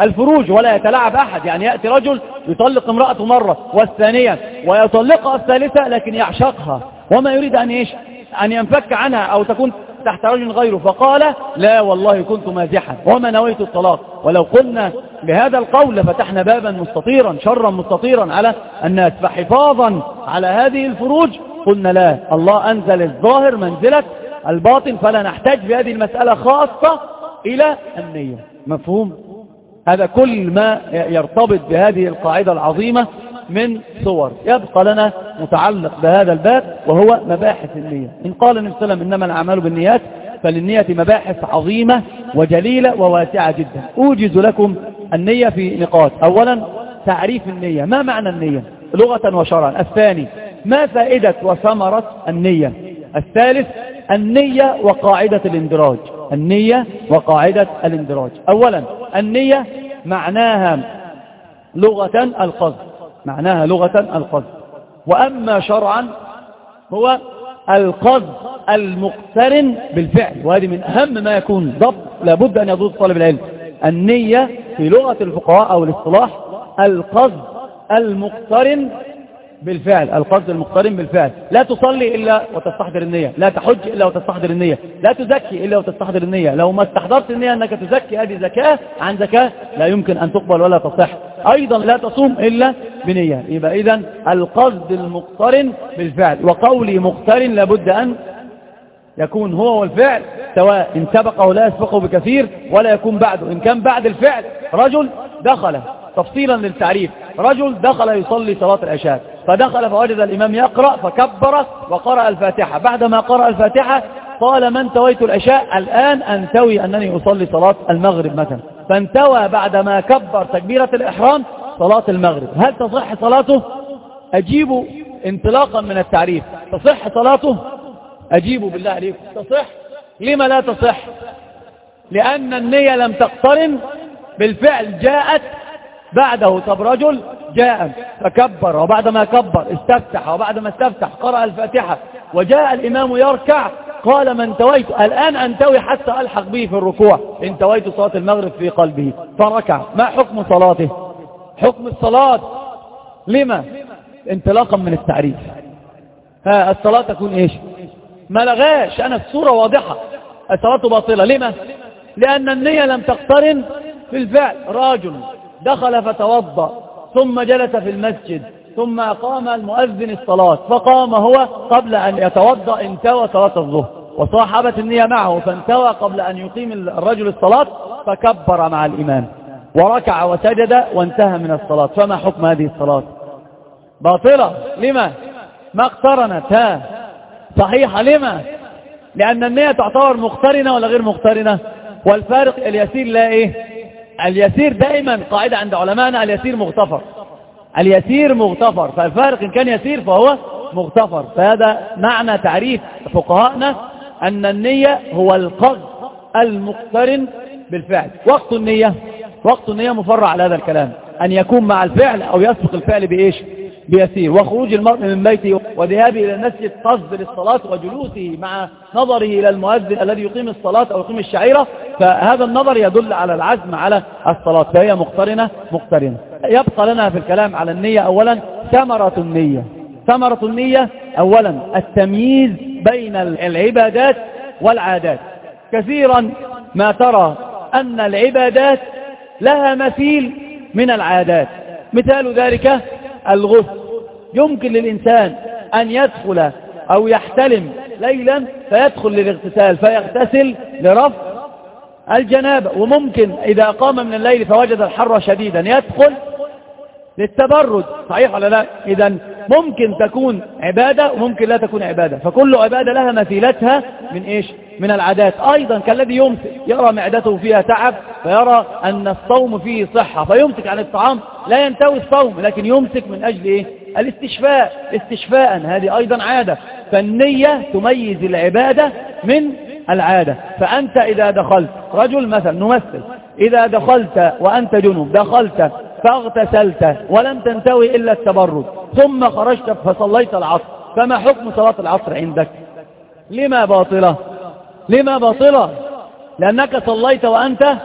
S2: الفروج. ولا يتلاعب أحد. يعني يأتي رجل يطلق امرأته مرة والثانية ويطلقها الثالثة لكن يعشقها. وما يريد أن إيش أن ينفك عنها أو تكون تحت رجل غيره فقال لا والله كنت مازحا وما نويت الطلاق ولو قلنا بهذا القول لفتحنا بابا مستطيرا شرا مستطيرا على الناس فحفاظا على هذه الفروج قلنا لا الله أنزل الظاهر منزلة الباطن فلا نحتاج في هذه المسألة خاصة إلى النية. مفهوم؟ هذا كل ما يرتبط بهذه القاعدة العظيمة من صور. يبقى لنا متعلق بهذا الباب وهو مباحث النية. إن قال النبي صلى الله عليه وسلم إنما الأعمال بالنيات فللنية مباحث عظيمة وجليلة وواسعة جدا. أوجز لكم النية في نقاط. أولا تعريف النية. ما معنى النية؟ لغة وشرعا. الثاني ما فائدة وثمرة النية؟ الثالث النية وقاعدة الاندراج. النية وقاعدة الاندراج. أولا النية معناها لغة القصد. معناها لغة القصد وأما شرعا هو القصد المقترن بالفعل. وهذه من أهم ما يكون ضبط لابد أن يضبط طالب العلم. النية في لغة الفقهاء أو الاصطلاح القصد المقترن بالفعل القصد المقترن بالفعل. لا تصلي إلا وتستحضر النية. لا تحج إلا وتستحضر النية. لا تزكي إلا وتستحضر النية. لو ما استحضرت النية أنك تزكي هذه زكاة عن زكاة لا يمكن أن تقبل ولا تصح. أيضا لا تصوم إلا بنية. يبقى إذا القصد المقترن بالفعل. وقولي مقترن لابد أن يكون هو والفعل سواء إن سبق أو لا يسبقه بكثير ولا يكون بعده. إن كان بعد الفعل رجل دخل تفصيلا للتعريف. رجل دخل يصلي صلاة العشاء فدخل فوجد الإمام يقرأ فكبر وقرأ الفاتحة. بعدما قرأ الفاتحة قال من تويت العشاء؟ الآن أنتوي أنني أصلي صلاة المغرب مثلا. فانتوى بعدما كبر تكبيرة الإحرام صلاة المغرب. هل تصح صلاته؟ أجيب انطلاقا من التعريف. تصح صلاته؟ أجيب بالله عليكم. تصح؟ لما لا تصح؟ لأن النية لم تقترن بالفعل جاءت بعده طب رجل جاء فكبر وبعدما كبر استفتح وبعدما استفتح قرأ الفاتحة وجاء الإمام يركع قال من تويت الآن أنتوي حتى ألحق به في الركوع. إن تويت صلاة المغرب في قلبه فركع. ما حكم صلاته؟ حكم الصلاة. لما؟ انطلاقا من التعريف. ها الصلاة تكون إيش؟ ما لغاش. أنا الصورة واضحة. الصلاة باطلة. لما؟ لأن النية لم تقترن في الفعل. راجل دخل فتوضأ ثم جلس في المسجد ثم قام المؤذن الصلاة فقام هو قبل أن يتوضأ انتوى صلاة الظهر وصاحبت النية معه فانتوى قبل أن يقيم الرجل الصلاة فكبر مع الإمام وركع وسجد وانتهى من الصلاة. فما حكم هذه الصلاة؟ باطلة. لما؟ ما اقترنت. ها. صحيحة. لما؟ لأن النية تعتبر مقترنة ولا غير مقترنة؟ والفارق اليسير لا إيه؟ اليسير دائما قاعدة عند علمائنا اليسير مغتفر. اليسير مغتفر. فالفارق إن كان يسير فهو مغتفر. فهذا معنى تعريف فقهاءنا أن النية هو القصد المقترن بالفعل. وقت النية وقت النية مفرع على هذا الكلام. أن يكون مع الفعل أو يسبق الفعل بإيش؟ بيسير. وخروج المرء من بيته وذهابه إلى المسجد قصد للصلاة وجلوسه مع نظره إلى المؤذن الذي يقيم الصلاة أو يقيم الشعيرة. فهذا النظر يدل على العزم على الصلاة فهي مقترنة مقترنة. يبقى لنا في الكلام على النية أولا ثمرة النية. ثمرة النية أولا التمييز بين العبادات والعادات. كثيرا ما ترى أن العبادات لها مثيل من العادات. مثال ذلك الغسل يمكن للإنسان أن يدخل أو يحتلم ليلا فيدخل للاغتسال فيغتسل لرفع الجنابة. وممكن إذا قام من الليل فوجد الحر شديدا يدخل للتبرد. صحيح ولا لا؟ إذا ممكن تكون عبادة وممكن لا تكون عبادة. فكل عبادة لها مثيلتها من إيش؟ من العادات. أيضا كالذي يمسك يرى معدته فيها تعب فيرى أن الصوم فيه صحة فيمسك عن الطعام. لا ينتوي الصوم لكن يمسك من أجل إيه؟ الاستشفاء. استشفاء هذه أيضا عادة. فالنية تميز العبادة من العادة. فأنت إذا دخلت رجل مثلا نمثل إذا دخلت وأنت جنوب دخلت فاغتسلت ولم تنتوي إلا التبرد ثم خرجت فصليت العصر فما حكم صلاة العصر عندك؟ لما باطلة؟ لما باطلة؟ لأنك صليت وأنت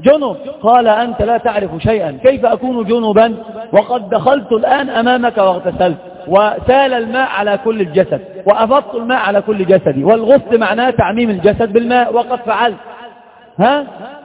S2: جنب. قال أنت لا تعرف شيئا. كيف أكون جنبا؟ وقد دخلت الآن أمامك واغتسلت. وسال الماء على كل الجسد. وأفضت الماء على كل جسدي. والغسل معناه تعميم الجسد بالماء. وقد فعلت. ها؟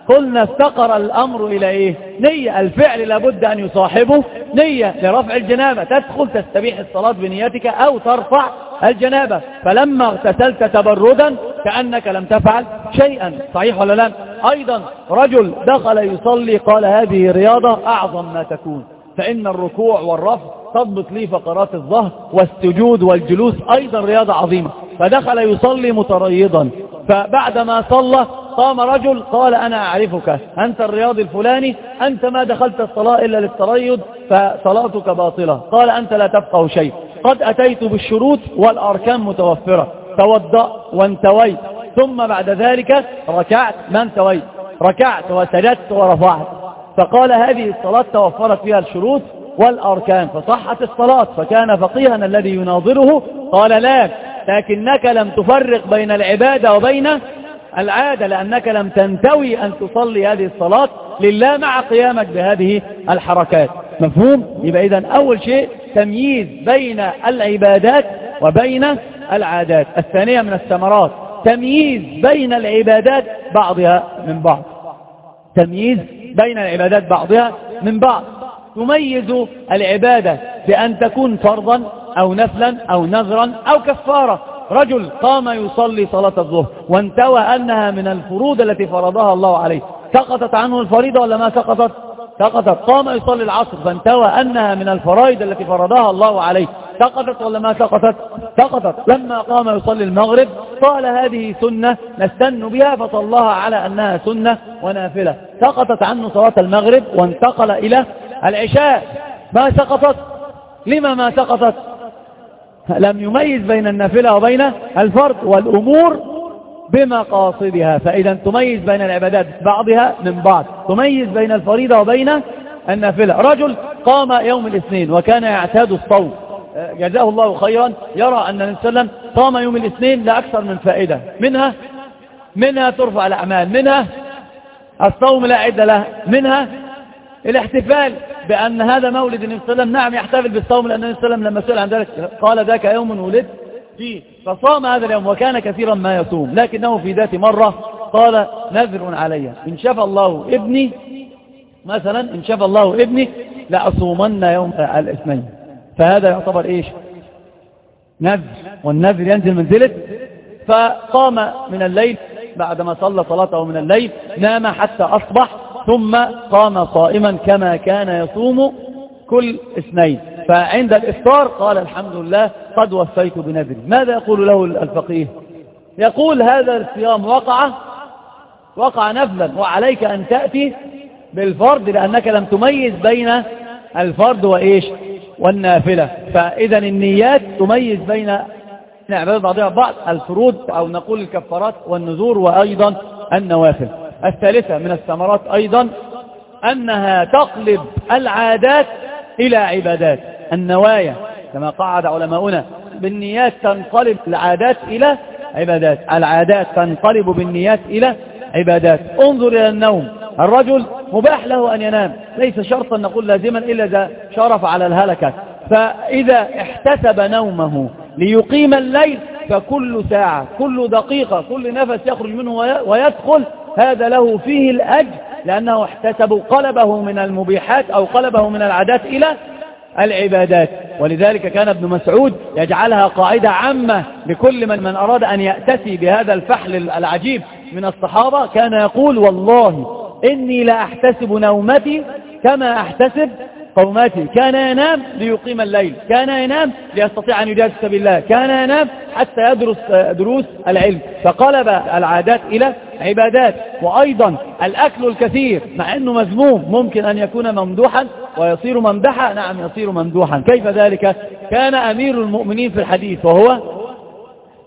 S2: قلنا استقر الأمر إلى إيه؟ نية. الفعل لابد أن يصاحبه نية لرفع الجنابة. تدخل تستبيح الصلاة بنيتك أو ترفع الجنابة. فلما اغتسلت تبردا كأنك لم تفعل شيئا. صحيح ولا لا؟ أيضا رجل دخل يصلي قال هذه رياضة أعظم ما تكون. فإن الركوع والرفع تضبط لي فقرات الظهر والسجود والجلوس. أيضا رياضة عظيمة. فدخل يصلي متريضا. فبعدما صلى قام رجل قال أنا أعرفك أنت الرياض الفلاني أنت ما دخلت الصلاة إلا للتريض فصلاتك باطلة. قال أنت لا تفقه شيء. قد أتيت بالشروط والأركان متوفرة. توضأ وانتويت. ثم بعد ذلك ركعت ما انتويت ركعت وسجدت ورفعت. فقال هذه الصلاة توفرت فيها الشروط والأركان فصحت الصلاة فكان فقيها الذي يناظره. قال لا لكنك لم تفرق بين العبادة وبين العادة لأنك لم تنتوي أن تصلي هذه الصلاة لله مع قيامك بهذه الحركات. مفهوم؟ يبقى إذن أول شيء تمييز بين العبادات وبين العادات. الثانية من الثمرات تمييز بين العبادات بعضها من بعض. تمييز بين العبادات بعضها من بعض. تميز العبادة بأن تكون فرضا أو نفلا أو نذرا أو كفارة. رجل قام يصلي صلاة الظهر وانتوى أنها من الفروض التي فرضها الله عليه. سقطت عنه الفريضة ولا ما سقطت؟ سقطت. قام يصلي العصر فانتوى أنها من الفرائض التي فرضها الله عليه. سقطت ولا ما سقطت؟ سقطت. لما قام يصلي المغرب قال هذه سنة نستن بها فصلها على أنها سنة ونافلة. سقطت عنه صلاة المغرب وانتقل إلى العشاء. ما سقطت؟ لما ما سقطت؟ لم يميز بين النافلة وبين الفرض والأمور بمقاصدها. فإذا تميز بين العبادات بعضها من بعض. تميز بين الفريضة وبين النافلة. رجل قام يوم الاثنين وكان يعتاد الصوم. جزاه الله خيرا. يرى أن النبي صلى الله عليه وسلم صام يوم الاثنين لأكثر من فائدة. منها منها ترفع الأعمال. منها الصوم لا عدة له. منها الاحتفال. بأن هذا مولد النبي صلى الله عليه وسلم نعم يحتفل بالصوم لأن النبي صلى الله عليه وسلم لما سئل عن ذلك قال ذاك يوم ولدت فيه فصام هذا اليوم وكان كثيرا ما يصوم لكنه في ذات مرة قال نذر علي إن شفى الله ابني مثلا إن شفى الله ابني لأصومن يوم الاثنين. فهذا يعتبر إيش؟ نذر والنذر ينزل منزلة فقام من الليل بعدما صلى صلاته من الليل نام حتى أصبح ثم قام صائما كما كان يصوم كل اثنين. فعند الإفطار قال الحمد لله قد وفيت بنذري. ماذا يقول له الفقيه؟ يقول هذا الصيام وقع وقع نفلا وعليك أن تأتي بالفرض لأنك لم تميز بين الفرض وإيش؟ والنافلة. فإذا النيات تميز بين عبادات بعضها بعض الفروض أو نقول الكفارات والنذور وأيضا النوافل. الثالثة من الثمرات أيضا أنها تقلب العادات إلى عبادات النوايا كما قعد علماؤنا بالنيات تنقلب العادات إلى عبادات العادات تنقلب بالنيات إلى عبادات انظر إلى النوم الرجل مباح له أن ينام ليس شرطا نقول لازما إلا إذا شرف على الهلكة فإذا احتسب نومه ليقيم الليل فكل ساعة كل دقيقة كل نفس يخرج منه ويدخل هذا له فيه الأجر لأنه احتسب قلبه من المبيحات أو قلبه من العادات إلى العبادات. ولذلك كان ابن مسعود يجعلها قاعدة عامة لكل من, من أراد أن يأتسي بهذا الفحل العجيب من الصحابة. كان يقول والله إني لا أحتسب نومتي كما أحتسب قوماتي كان ينام ليقيم الليل كان ينام ليستطيع أن يجاهد سبيل الله كان ينام حتى يدرس دروس العلم. فقلب العادات إلى عبادات. وأيضا الأكل الكثير مع أنه مذموم ممكن أن يكون ممدوحا ويصير ممدحا. نعم يصير ممدوحا. كيف ذلك؟ كان أمير المؤمنين في الحديث وهو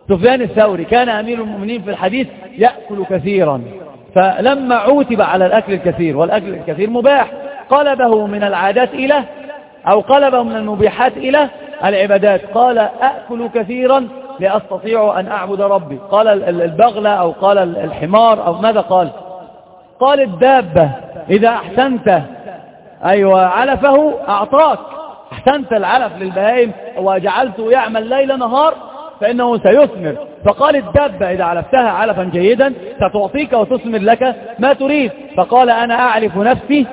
S2: سفيان الثوري. كان أمير المؤمنين في الحديث يأكل كثيرا. فلما عوتب على الأكل الكثير والأكل الكثير مباح. قلبه من العادات إلى أو قلبه من المبيحات إلى العبادات. قال أأكل كثيرا لأستطيع أن أعبد ربي. قال البغلة أو قال الحمار أو ماذا قال؟ قال الدابة إذا أحسنت أيوة علفه أعطاك. أحسنت العلف للبهائم وجعلته يعمل ليل نهار فإنه سيثمر. فقال الدابة إذا علفتها علفا جيدا ستعطيك وتثمر لك ما تريد. فقال أنا أعرف نفسي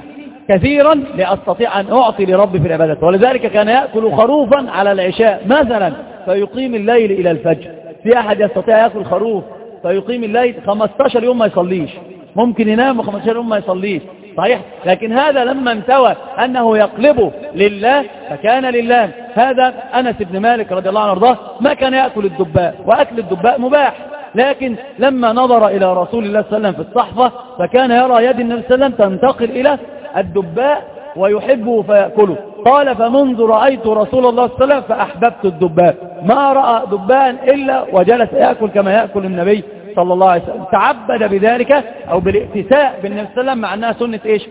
S2: كثيرا لأستطيع أن أعطي لربي في العبادة ولذلك كان يأكل خروفا على العشاء. مثلا فيقيم الليل إلى الفجر. في أحد يستطيع يأكل خروف فيقيم الليل 15 يوم ما يصليش. ممكن ينام 15 يوم ما يصليش. صحيح؟ لكن هذا لما انتوى أنه يقلبه لله فكان لله. هذا أنس بن مالك رضي الله عنه وارضاه ما كان يأكل الدباء. وأكل الدباء مباح. لكن لما نظر إلى رسول الله صلى الله عليه وسلم في الصحفة فكان يرى يد النبي صلى الله عليه وسلم تنتقل إلى الدباء ويحبه فيأكله. قال فمنذ رأيت رسول الله صلى الله عليه وسلم فأحببت الدباء. ما رأى دباء إلا وجلس يأكل كما يأكل النبي صلى الله عليه وسلم. تعبد بذلك أو بالائتساء بالنبي صلى الله عليه وسلم مع أنها سنة إيش؟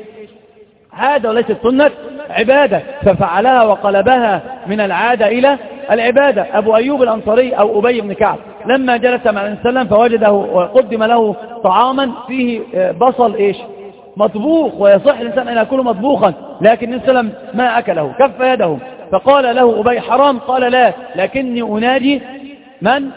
S2: عادة وليست سنة عبادة. ففعلها وقلبها من العادة إلى العبادة. أبو أيوب الأنصاري أو أبي بن كعب لما جلس مع النبي صلى الله عليه وسلم فوجده وقدم له طعاما فيه بصل إيش؟ مطبوخ ويصح الإنسان أن يأكله مطبوخا لكن النبي صلى الله عليه وسلم ما أكله كف يده فقال له أبي حرام قال لا لكني أناجي. من؟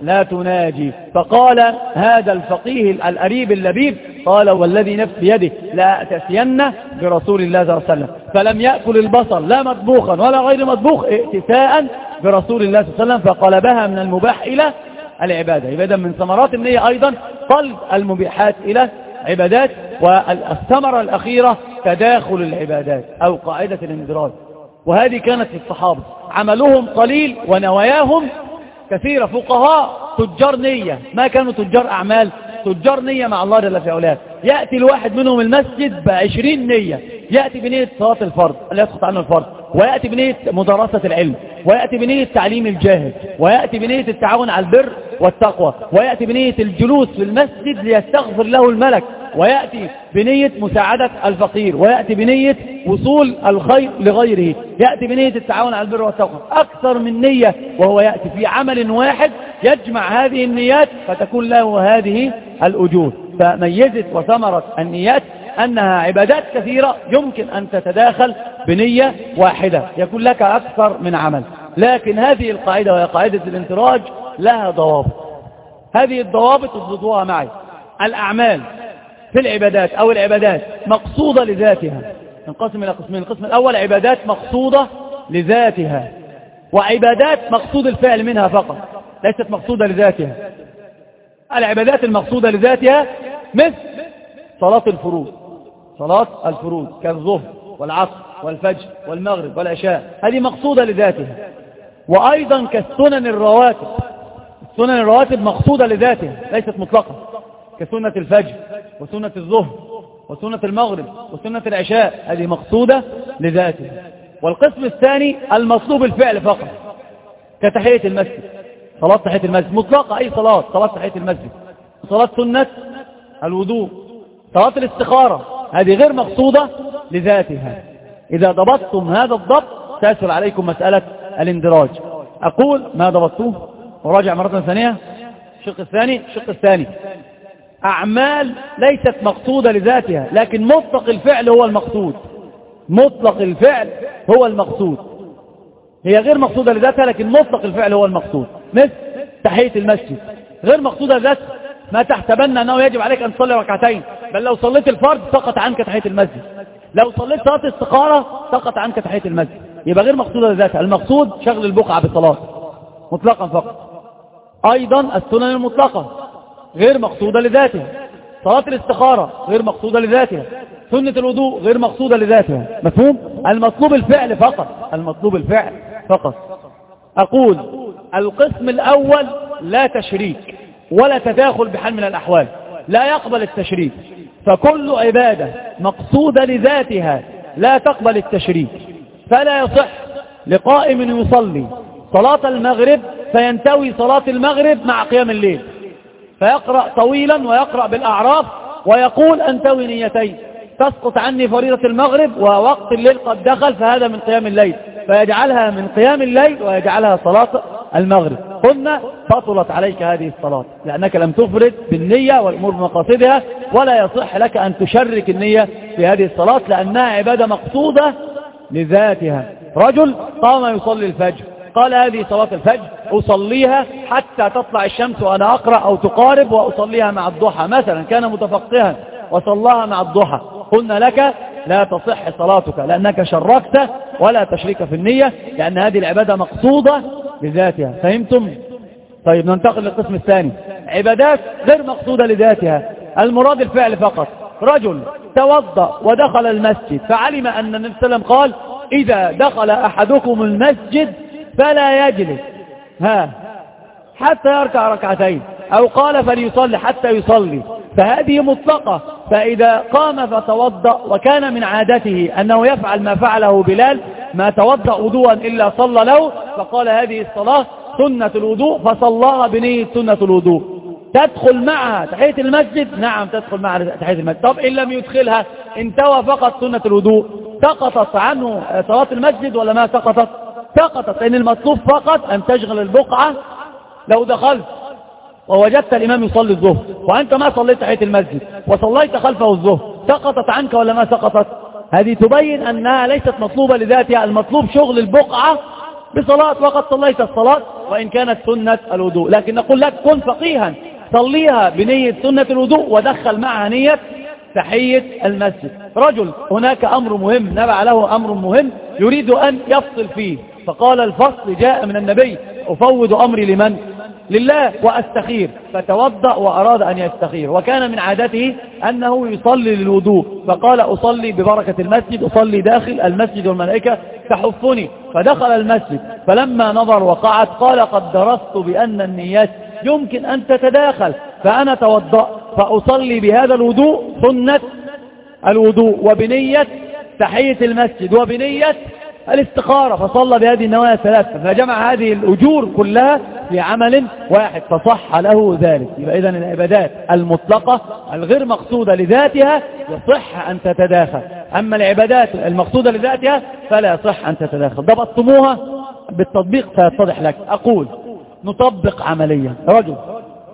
S2: لا تناجي. فقال هذا الفقيه الأريب اللبيب قال والذي نفس بيده لا أتسين برسول الله صلى الله عليه وسلم. فلم يأكل البصل لا مطبوخا ولا غير مطبوخ ائتساء برسول الله صلى الله عليه وسلم. فقلبها من المباح إلى العبادة. عبادة من ثمرات النية أيضا قلب المبيحات إلى عبادات والثمرة الأخيرة تداخل العبادات أو قاعدة الاندراج وهذه كانت الصحابة عملهم قليل ونواياهم كثيرة. فقهاء تجار نية. ما كانوا تجار أعمال. تجار نية مع الله جل في علاه. يأتي الواحد منهم المسجد بعشرين نية. يأتي بنية صلاة الفرض لا يسقط عنه الفرض. ويأتي بنية مدرسة العلم. ويأتي بنية تعليم الجاهل. ويأتي بنية التعاون على البر والتقوى. ويأتي بنية الجلوس في المسجد ليستغفر له الملك. ويأتي بنية مساعدة الفقير. ويأتي بنية وصول الخير لغيره. يأتي بنية التعاون على البر والتقوى. أكثر من نية وهو يأتي في عمل واحد يجمع هذه النيات فتكون له هذه الأجور. فميزت وثمرت النيات أنها عبادات كثيرة يمكن أن تتداخل بنية واحدة يكون لك أكثر من عمل. لكن هذه القاعدة وهي قاعدة الانتراج لها ضوابط. هذه الضوابط اضبطوها معي. الأعمال في العبادات أو العبادات مقصودة لذاتها. انقسم إلى قسمين القسم الأول عبادات مقصودة لذاتها وعبادات مقصود الفعل منها فقط. ليست مقصودة لذاتها. العبادات المقصودة لذاتها مثل صلاة الفروض. صلاة الفروض كالظهر والعصر والفجر والمغرب والعشاء. هذه مقصودة لذاتها. وأيضا كالسنن الرواتب. السنن الرواتب مقصودة لذاتها ليست مطلقة كسنة الفجر وسنة الظهر وسنة المغرب وسنة العشاء هذه مقصودة لذاتها. والقسم الثاني المطلوب الفعل فقط كتحية المسجد. صلاة تحية المسجد. مطلقة أي صلاة؟ صلاة تحية المسجد. صلاة سنة الوضوء. صلاة الاستخارة. هذه غير مقصودة لذاتها. إذا ضبطتم هذا الضبط تأثر عليكم مسألة الاندراج. أقول ما ضبطتوه. وراجع مرة ثانية. الشق الثاني. الشق الثاني. أعمال ليست مقصودة لذاتها لكن مطلق الفعل هو المقصود. مطلق الفعل هو المقصود. هي غير مقصودة لذاتها لكن مطلق الفعل هو المقصود. مثل تحية المسجد. غير مقصودة لذاتها ما تحسبن أنه يجب عليك أن تصلي ركعتين. بل لو صليت الفرض سقط عنك تحية المسجد. لو صليت صلاة الاستخارة سقط عنك تحية المسجد. يبقى غير مقصودة لذاتها المقصود شغل البقعة بالصلاة. مطلقا فقط. أيضا السنن المطلقة. غير مقصودة لذاتها. صلاة الاستخارة غير مقصودة لذاتها. سنة الوضوء غير مقصودة لذاتها. مفهوم؟ المطلوب الفعل فقط. المطلوب الفعل فقط. أقول القسم الأول لا تشريك ولا تداخل بحال من الأحوال لا يقبل التشريك. فكل عبادة مقصودة لذاتها لا تقبل التشريك. فلا يصح لقائم يصلي صلاة المغرب فينتوي صلاة المغرب مع قيام الليل. فيقرأ طويلا ويقرأ بالأعراف ويقول أنتوي نيتين. تسقط عني فريضة المغرب ووقت الليل قد دخل فهذا من قيام الليل. فيجعلها من قيام الليل ويجعلها صلاة المغرب. قلنا بطلت عليك هذه الصلاة لأنك لم تفرد بالنية والأمور بمقاصدها ولا يصح لك أن تشرك النية في هذه الصلاة لأنها عبادة مقصودة لذاتها. رجل قام يصلي الفجر قال هذه صلاة الفجر أصليها حتى تطلع الشمس وأنا أقرأ أو تقارب وأصليها مع الضحى مثلا كان متفقها وصلاها مع الضحى. قلنا لك لا تصح صلاتك لأنك شركت ولا تشريك في النية لأن هذه العبادة مقصودة بذاتها فهمتم؟ طيب ننتقل للقسم الثاني. عبادات غير مقصودة لذاتها. المراد الفعل فقط. رجل توضأ ودخل المسجد فعلم أن النبي صلى الله عليه وسلم قال إذا دخل أحدكم المسجد فلا يجلس. ها. حتى يركع ركعتين. أو قال فليصلي حتى يصلي. فهذه مطلقة. فإذا قام فتوضأ وكان من عادته أنه يفعل ما فعله بلال ما توضأ وضوءا إلا صلى له فقال هذه الصلاة سنة الوضوء فصلاها بنية سنة الوضوء. تدخل معها تحية المسجد؟ نعم تدخل معها تحية المسجد. طب إن لم يدخلها انتوى فقط سنة الوضوء. سقطت عنه صلاة المسجد ولا ما سقطت؟ سقطت لأن المطلوب فقط أن تشغل البقعة. لو دخلت ووجدت الإمام يصلي الظهر وأنت ما صليت تحية المسجد وصليت خلفه الظهر سقطت عنك ولا ما سقطت؟ هذه تبين أنها ليست مطلوبة لذاتها المطلوب شغل البقعة بصلاة وقد صليت الصلاة وإن كانت سنة الوضوء. لكن نقول لك كن فقيها صليها بنية سنة الوضوء ودخل معها نية تحية المسجد. رجل هناك أمر مهم نبع له أمر مهم يريد أن يفصل فيه. فقال الفصل جاء من النبي أفوض أمري لمن؟ لله وأستخير فتوضأ وأراد أن يستخير. وكان من عادته أنه يصلي للوضوء فقال أصلي ببركة المسجد أصلي داخل المسجد والملائكة تحفني. فدخل المسجد فلما نظر وقعت قال قد درست بأن النيات يمكن أن تتداخل فأنا توضأ فأصلي بهذا الوضوء سنة الوضوء. وبنية تحية المسجد وبنية الاستخارة فصلى بهذه النوايا الثلاثة فجمع هذه الأجور كلها في عمل واحد فصح له ذلك. يبقى إذن العبادات المطلقة الغير مقصودة لذاتها يصح أن تتداخل. أما العبادات المقصودة لذاتها فلا يصح أن تتداخل. ضبطتموها بالتطبيق سيتضح لك. أقول نطبق عمليا. رجل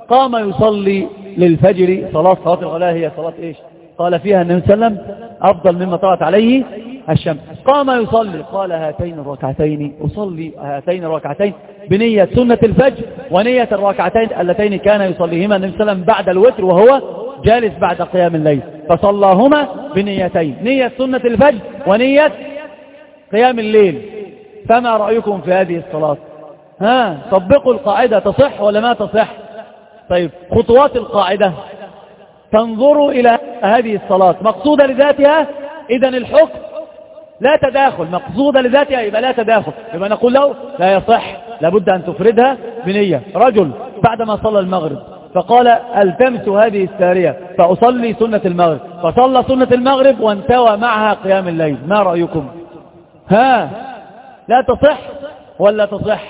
S2: قام يصلي للفجر صلاة صلاة الغلاء هي صلاة إيش؟ قال فيها النبي صلى الله عليه وسلم أفضل مما طلعت عليه الشمس. قام يصلي. قال هاتين الركعتين أصلي هاتين الركعتين بنية سنة الفجر ونية الركعتين اللتين كان يصليهما النبي صلى الله عليه وسلم بعد الوتر وهو جالس بعد قيام الليل. فصلاهما بنيتين. نية سنة الفجر ونية قيام الليل. فما رأيكم في هذه الصلاة؟ ها؟ طبقوا القاعدة تصح ولا ما تصح؟ طيب خطوات القاعدة. تنظروا إلى هذه الصلاة. مقصودة لذاتها؟ إذا الحكم لا تداخل مقصودة لذاتها يبقى لا تداخل. يبقى نقول له لا يصح لابد أن تفردها بنية. رجل بعدما صلى المغرب فقال ألتمس هذه السارية فأصلي سنة المغرب. فصلى سنة المغرب وانتوى معها قيام الليل. ما رأيكم؟ ها؟ لا تصح ولا تصح؟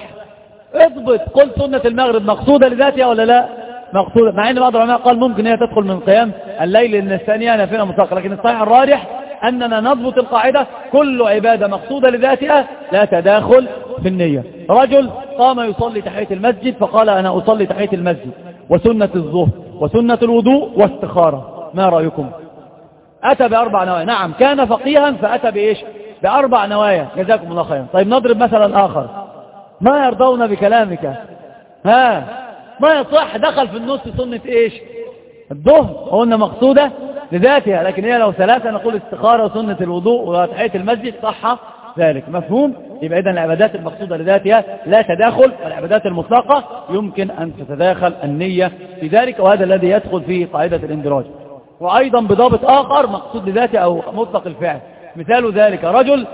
S2: اضبط. قل سنة المغرب مقصودة لذاتها ولا لا؟ مقصودة. مع إن بعض العلماء قال ممكن هي تدخل من قيام الليل لأن الثانية نافلة مطلقة لكن الصحيح الراجح أننا نضبط القاعدة كل عبادة مقصودة لذاتها لا تداخل في النية. رجل قام يصلي تحية المسجد فقال أنا أصلي تحية المسجد. وسنة الظهر وسنة الوضوء واستخارة. ما رأيكم؟ أتى بأربع نوايا. نعم كان فقيها فأتى بإيش؟ بأربع نوايا. جزاكم الله خيرا. طيب نضرب مثلا آخر. ما يرضون بكلامك؟ ها؟ ما يصح دخل في النص سنة إيش؟ الظهر. قلنا مقصودة لذاتها لكن هي لو ثلاثة نقول استخارة وسنة الوضوء وتحية المسجد صح؟ ذلك. مفهوم؟ يبقى إذن العبادات المقصودة لذاتها لا تداخل والعبادات المطلقة يمكن أن تتداخل النية في ذلك وهذا الذي يدخل في قاعدة الاندراج. وأيضا بضابط آخر مقصود لذاته أو مطلق الفعل. مثال ذلك رجل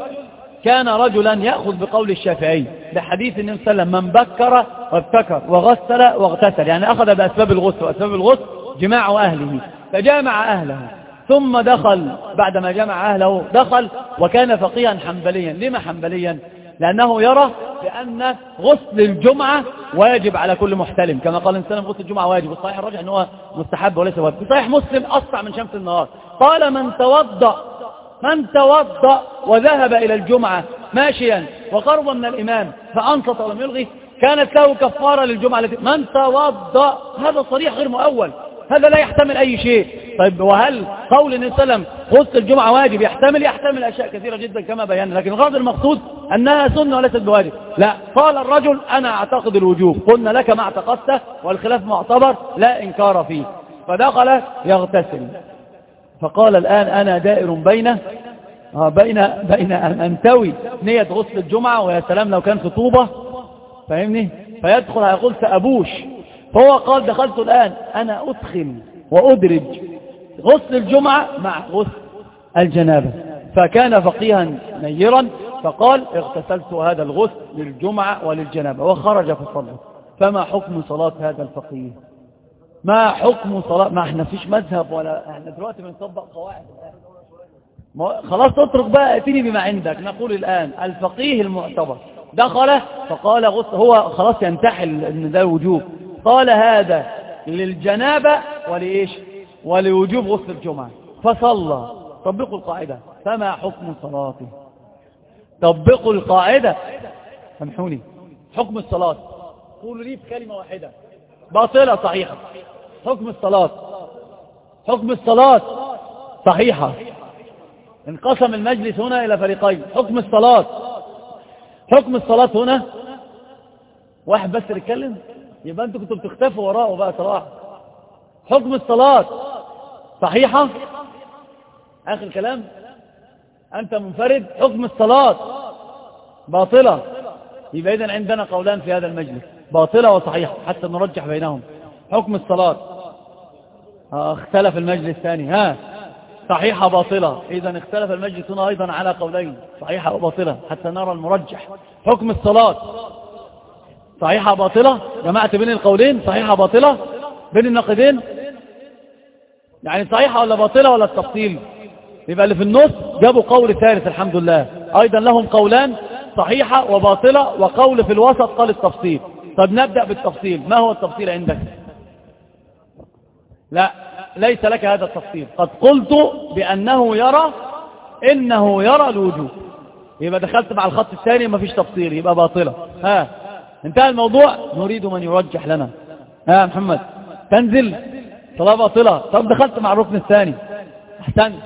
S2: كان رجلا يأخذ بقول الشافعي لحديث النبي صلى الله عليه وسلم من بكر وابتكر وغسل واغتسل. يعني أخذ بأسباب الغسل وأسباب الغسل جماع أهله. فجامع أهله ثم دخل بعدما جمع أهله دخل وكان فقيها حنبليا. لما حنبليا؟ لأنه يرى بأن غسل الجمعة واجب على كل محتلم. كما قال الإنسان غسل الجمعة واجب. والصحيح الراجع أنه مستحب وليس واجب. صحيح مسلم أسرع من شمس النهار. قال من توضأ من توضأ وذهب إلى الجمعة ماشيا وقربا من الإمام فأنصت ولم يلغي كانت له كفارة للجمعة التي من توضأ. هذا صريح غير مؤول. هذا لا يحتمل أي شيء. طيب وهل قول النبي صلى الله عليه وسلم غسل الجمعة واجب يحتمل؟ يحتمل أشياء كثيرة جدا كما بينا لكن الغرض المقصود أنها سنة وليست بواجب. لا قال الرجل أنا أعتقد الوجوب. قلنا لك ما اعتقدته والخلاف معتبر لا إنكار فيه. فدخل يغتسل. فقال الآن أنا دائر بينه آه، بين بين أن أنتوي نية غسل الجمعة ويا سلام لو كان خطوبة فاهمني؟ فيدخل هيقول سأبوش. فهو قال دخلت الآن أنا أدخل وأدرج غسل الجمعة مع غسل الجنابة. فكان فقيها نيرا فقال اغتسلت هذا الغسل للجمعة وللجنابة وخرج فصلى. فما حكم صلاة هذا الفقيه؟ ما حكم صلاة؟ ما إحنا فيش مذهب ولا إحنا دلوقتي بنطبق قواعد. خلاص اترك بقى اتني بما عندك. نقول الآن الفقيه المعتبر دخل فقال غسل هو خلاص ينتحل إن ده وجوب. قال هذا للجنابة ولإيش؟ ولوجوب غسل الجمعة. فصلى. طبقوا القاعدة. فما حكم صلاته طبقوا القاعدة. سامحوني. حكم الصلاة. قولوا لي بكلمة واحدة. باطلة صحيحة. حكم الصلاة. حكم الصلاة صحيحة. انقسم المجلس هنا إلى فريقين. حكم الصلاة. حكم الصلاة هنا. واحد بس يتكلم. يبقى أنتوا كنتوا بتختفوا وراءه بقى صراحة حكم الصلاة صحيحة؟ آخر كلام أنت منفرد حكم الصلاة باطلة. يبقى إذن عندنا قولان في هذا المجلس باطلة وصحيحة حتى نرجح بينهم. حكم الصلاة. آه، اختلف المجلس الثاني ها صحيحة باطلة. إذا اختلف المجلس هنا أيضا على قولين صحيحة وباطلة حتى نرى المرجح. حكم الصلاة. صحيحة باطلة؟ جمعت بين القولين صحيحة باطلة؟ بين النقدين يعني صحيحة ولا باطلة ولا التفصيل؟ يبقى اللي في النص جابوا قول ثالث الحمد لله. أيضا لهم قولان صحيحة وباطلة وقول في الوسط قال التفصيل. طب نبدأ بالتفصيل. ما هو التفصيل عندك؟ لا ليس لك هذا التفصيل. قد قلت بأنه يرى إنه يرى الوجوب. يبقى دخلت مع الخط الثاني ما فيش تفصيل يبقى باطلة. ها. انتهى الموضوع. نريد من يرجح لنا. ها محمد تنزل صلاة باطلة. طب دخلت مع الركن الثاني. احسنت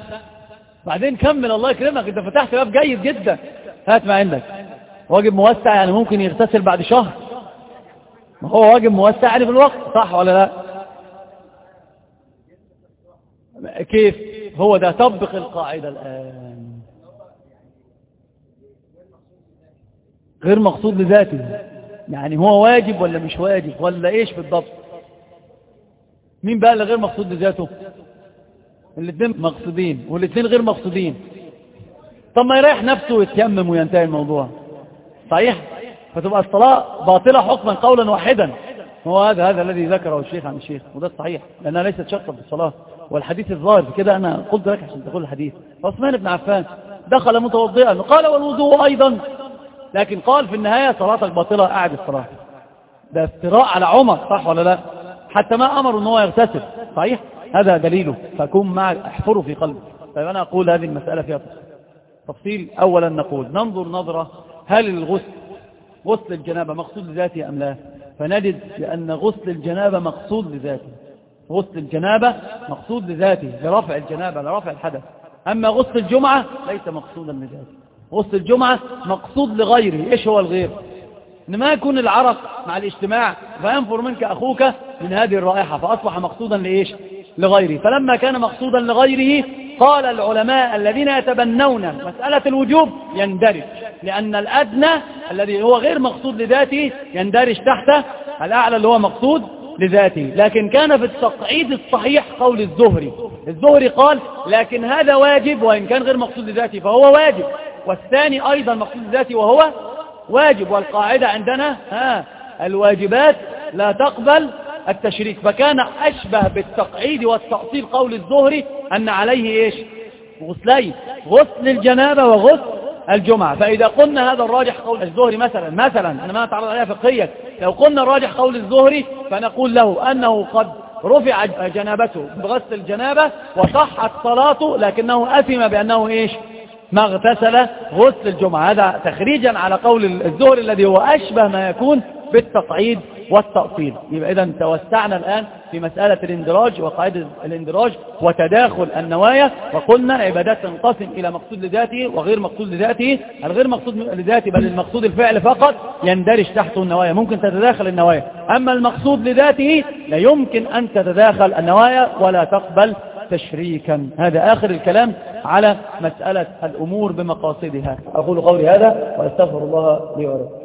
S2: بعدين كمل. الله يكرمك. أنت فتحت باب جيد جدا. هات ما عندك. واجب موسع يعني ممكن يغتسل بعد شهر. ما هو واجب موسع يعني بالوقت صح ولا لا؟ كيف؟ هو ده. طبق القاعدة الآن. غير مقصود لذاته. يعني هو واجب ولا مش واجب ولا إيش بالضبط؟ مين بقى اللي غير مقصود لذاته الاثنين مقصودين والاثنين غير مقصودين. طب ما يريح نفسه ويتيمم وينتهي الموضوع. صحيح؟ فتبقى الصلاة باطلة حكما قولا واحدا. هو هذا هذا الذي ذكره الشيخ عن الشيخ وده الصحيح لأنها ليست شرطا في الصلاة. والحديث الظاهر كده أنا قلت لك عشان تقول الحديث. عثمان بن عفان دخل متوضئا قال والوضوء أيضا. لكن قال في النهاية صلاتك باطلة قاعد الصلاة. ده افتراء على عمر صح ولا لا؟ حتى ما أمروا إن هو يغتسل صحيح؟ هذا دليله. فكون معك احفره في قلبه طيب أنا أقول هذه المسألة فيها تفصيل. أولا نقول ننظر نظرة هل الغسل غسل الجنابة مقصود لذاته أم لا؟ فنجد بأن غسل الجنابة مقصود لذاته غسل الجنابة مقصود لذاته لرفع الجنابة لرفع الحدث. أما غسل الجمعة ليس مقصودا لذاته غسل الجمعة مقصود لغيره إيش هو الغير؟ إن ما يكون العرق مع الاجتماع فينفر منك أخوك من هذه الرائحة فأصبح مقصودا لإيش؟ لغيره فلما كان مقصودا لغيره قال العلماء الذين يتبنون مسألة الوجوب يندرج لأن الأدنى الذي هو غير مقصود لذاته يندرج تحته الأعلى اللي هو مقصود لذاته. لكن كان في التقعيد الصحيح قول الزهري. الزهري قال لكن هذا واجب وإن كان غير مقصود لذاته فهو واجب. والثاني أيضا مقصود لذاته وهو واجب والقاعدة عندنا ها الواجبات لا تقبل التشريك. فكان أشبه بالتقعيد والتأصيل قول الزهري أن عليه إيش؟ غسلين غسل الجنابة وغسل الجمعة. فإذا قلنا هذا الراجح قول الزهري مثلا مثلا أنا ما أتعرض عليها فقهيا. لو قلنا الراجح قول الزهري فنقول له أنه قد رفع جنابته بغسل الجنابة وصحت صلاته لكنه أثم بأنه إيش؟ ما اغتسل غسل الجمعة. هذا تخريجا على قول الزهري الذي هو أشبه ما يكون بالتقعيد والتأصيل. يبقى إذا توسعنا الآن في مسألة الاندراج وقاعدة الاندراج وتداخل النوايا. وقلنا العبادات تنقسم إلى مقصود لذاته وغير مقصود لذاته. الغير مقصود لذاته بل المقصود الفعل فقط يندرج تحته النوايا. ممكن تتداخل النوايا. أما المقصود لذاته لا يمكن أن تتداخل النوايا ولا تقبل تشريكا. هذا آخر الكلام على مسألة الأمور بمقاصدها. أقول قولي هذا وأستغفر الله لي ولكم.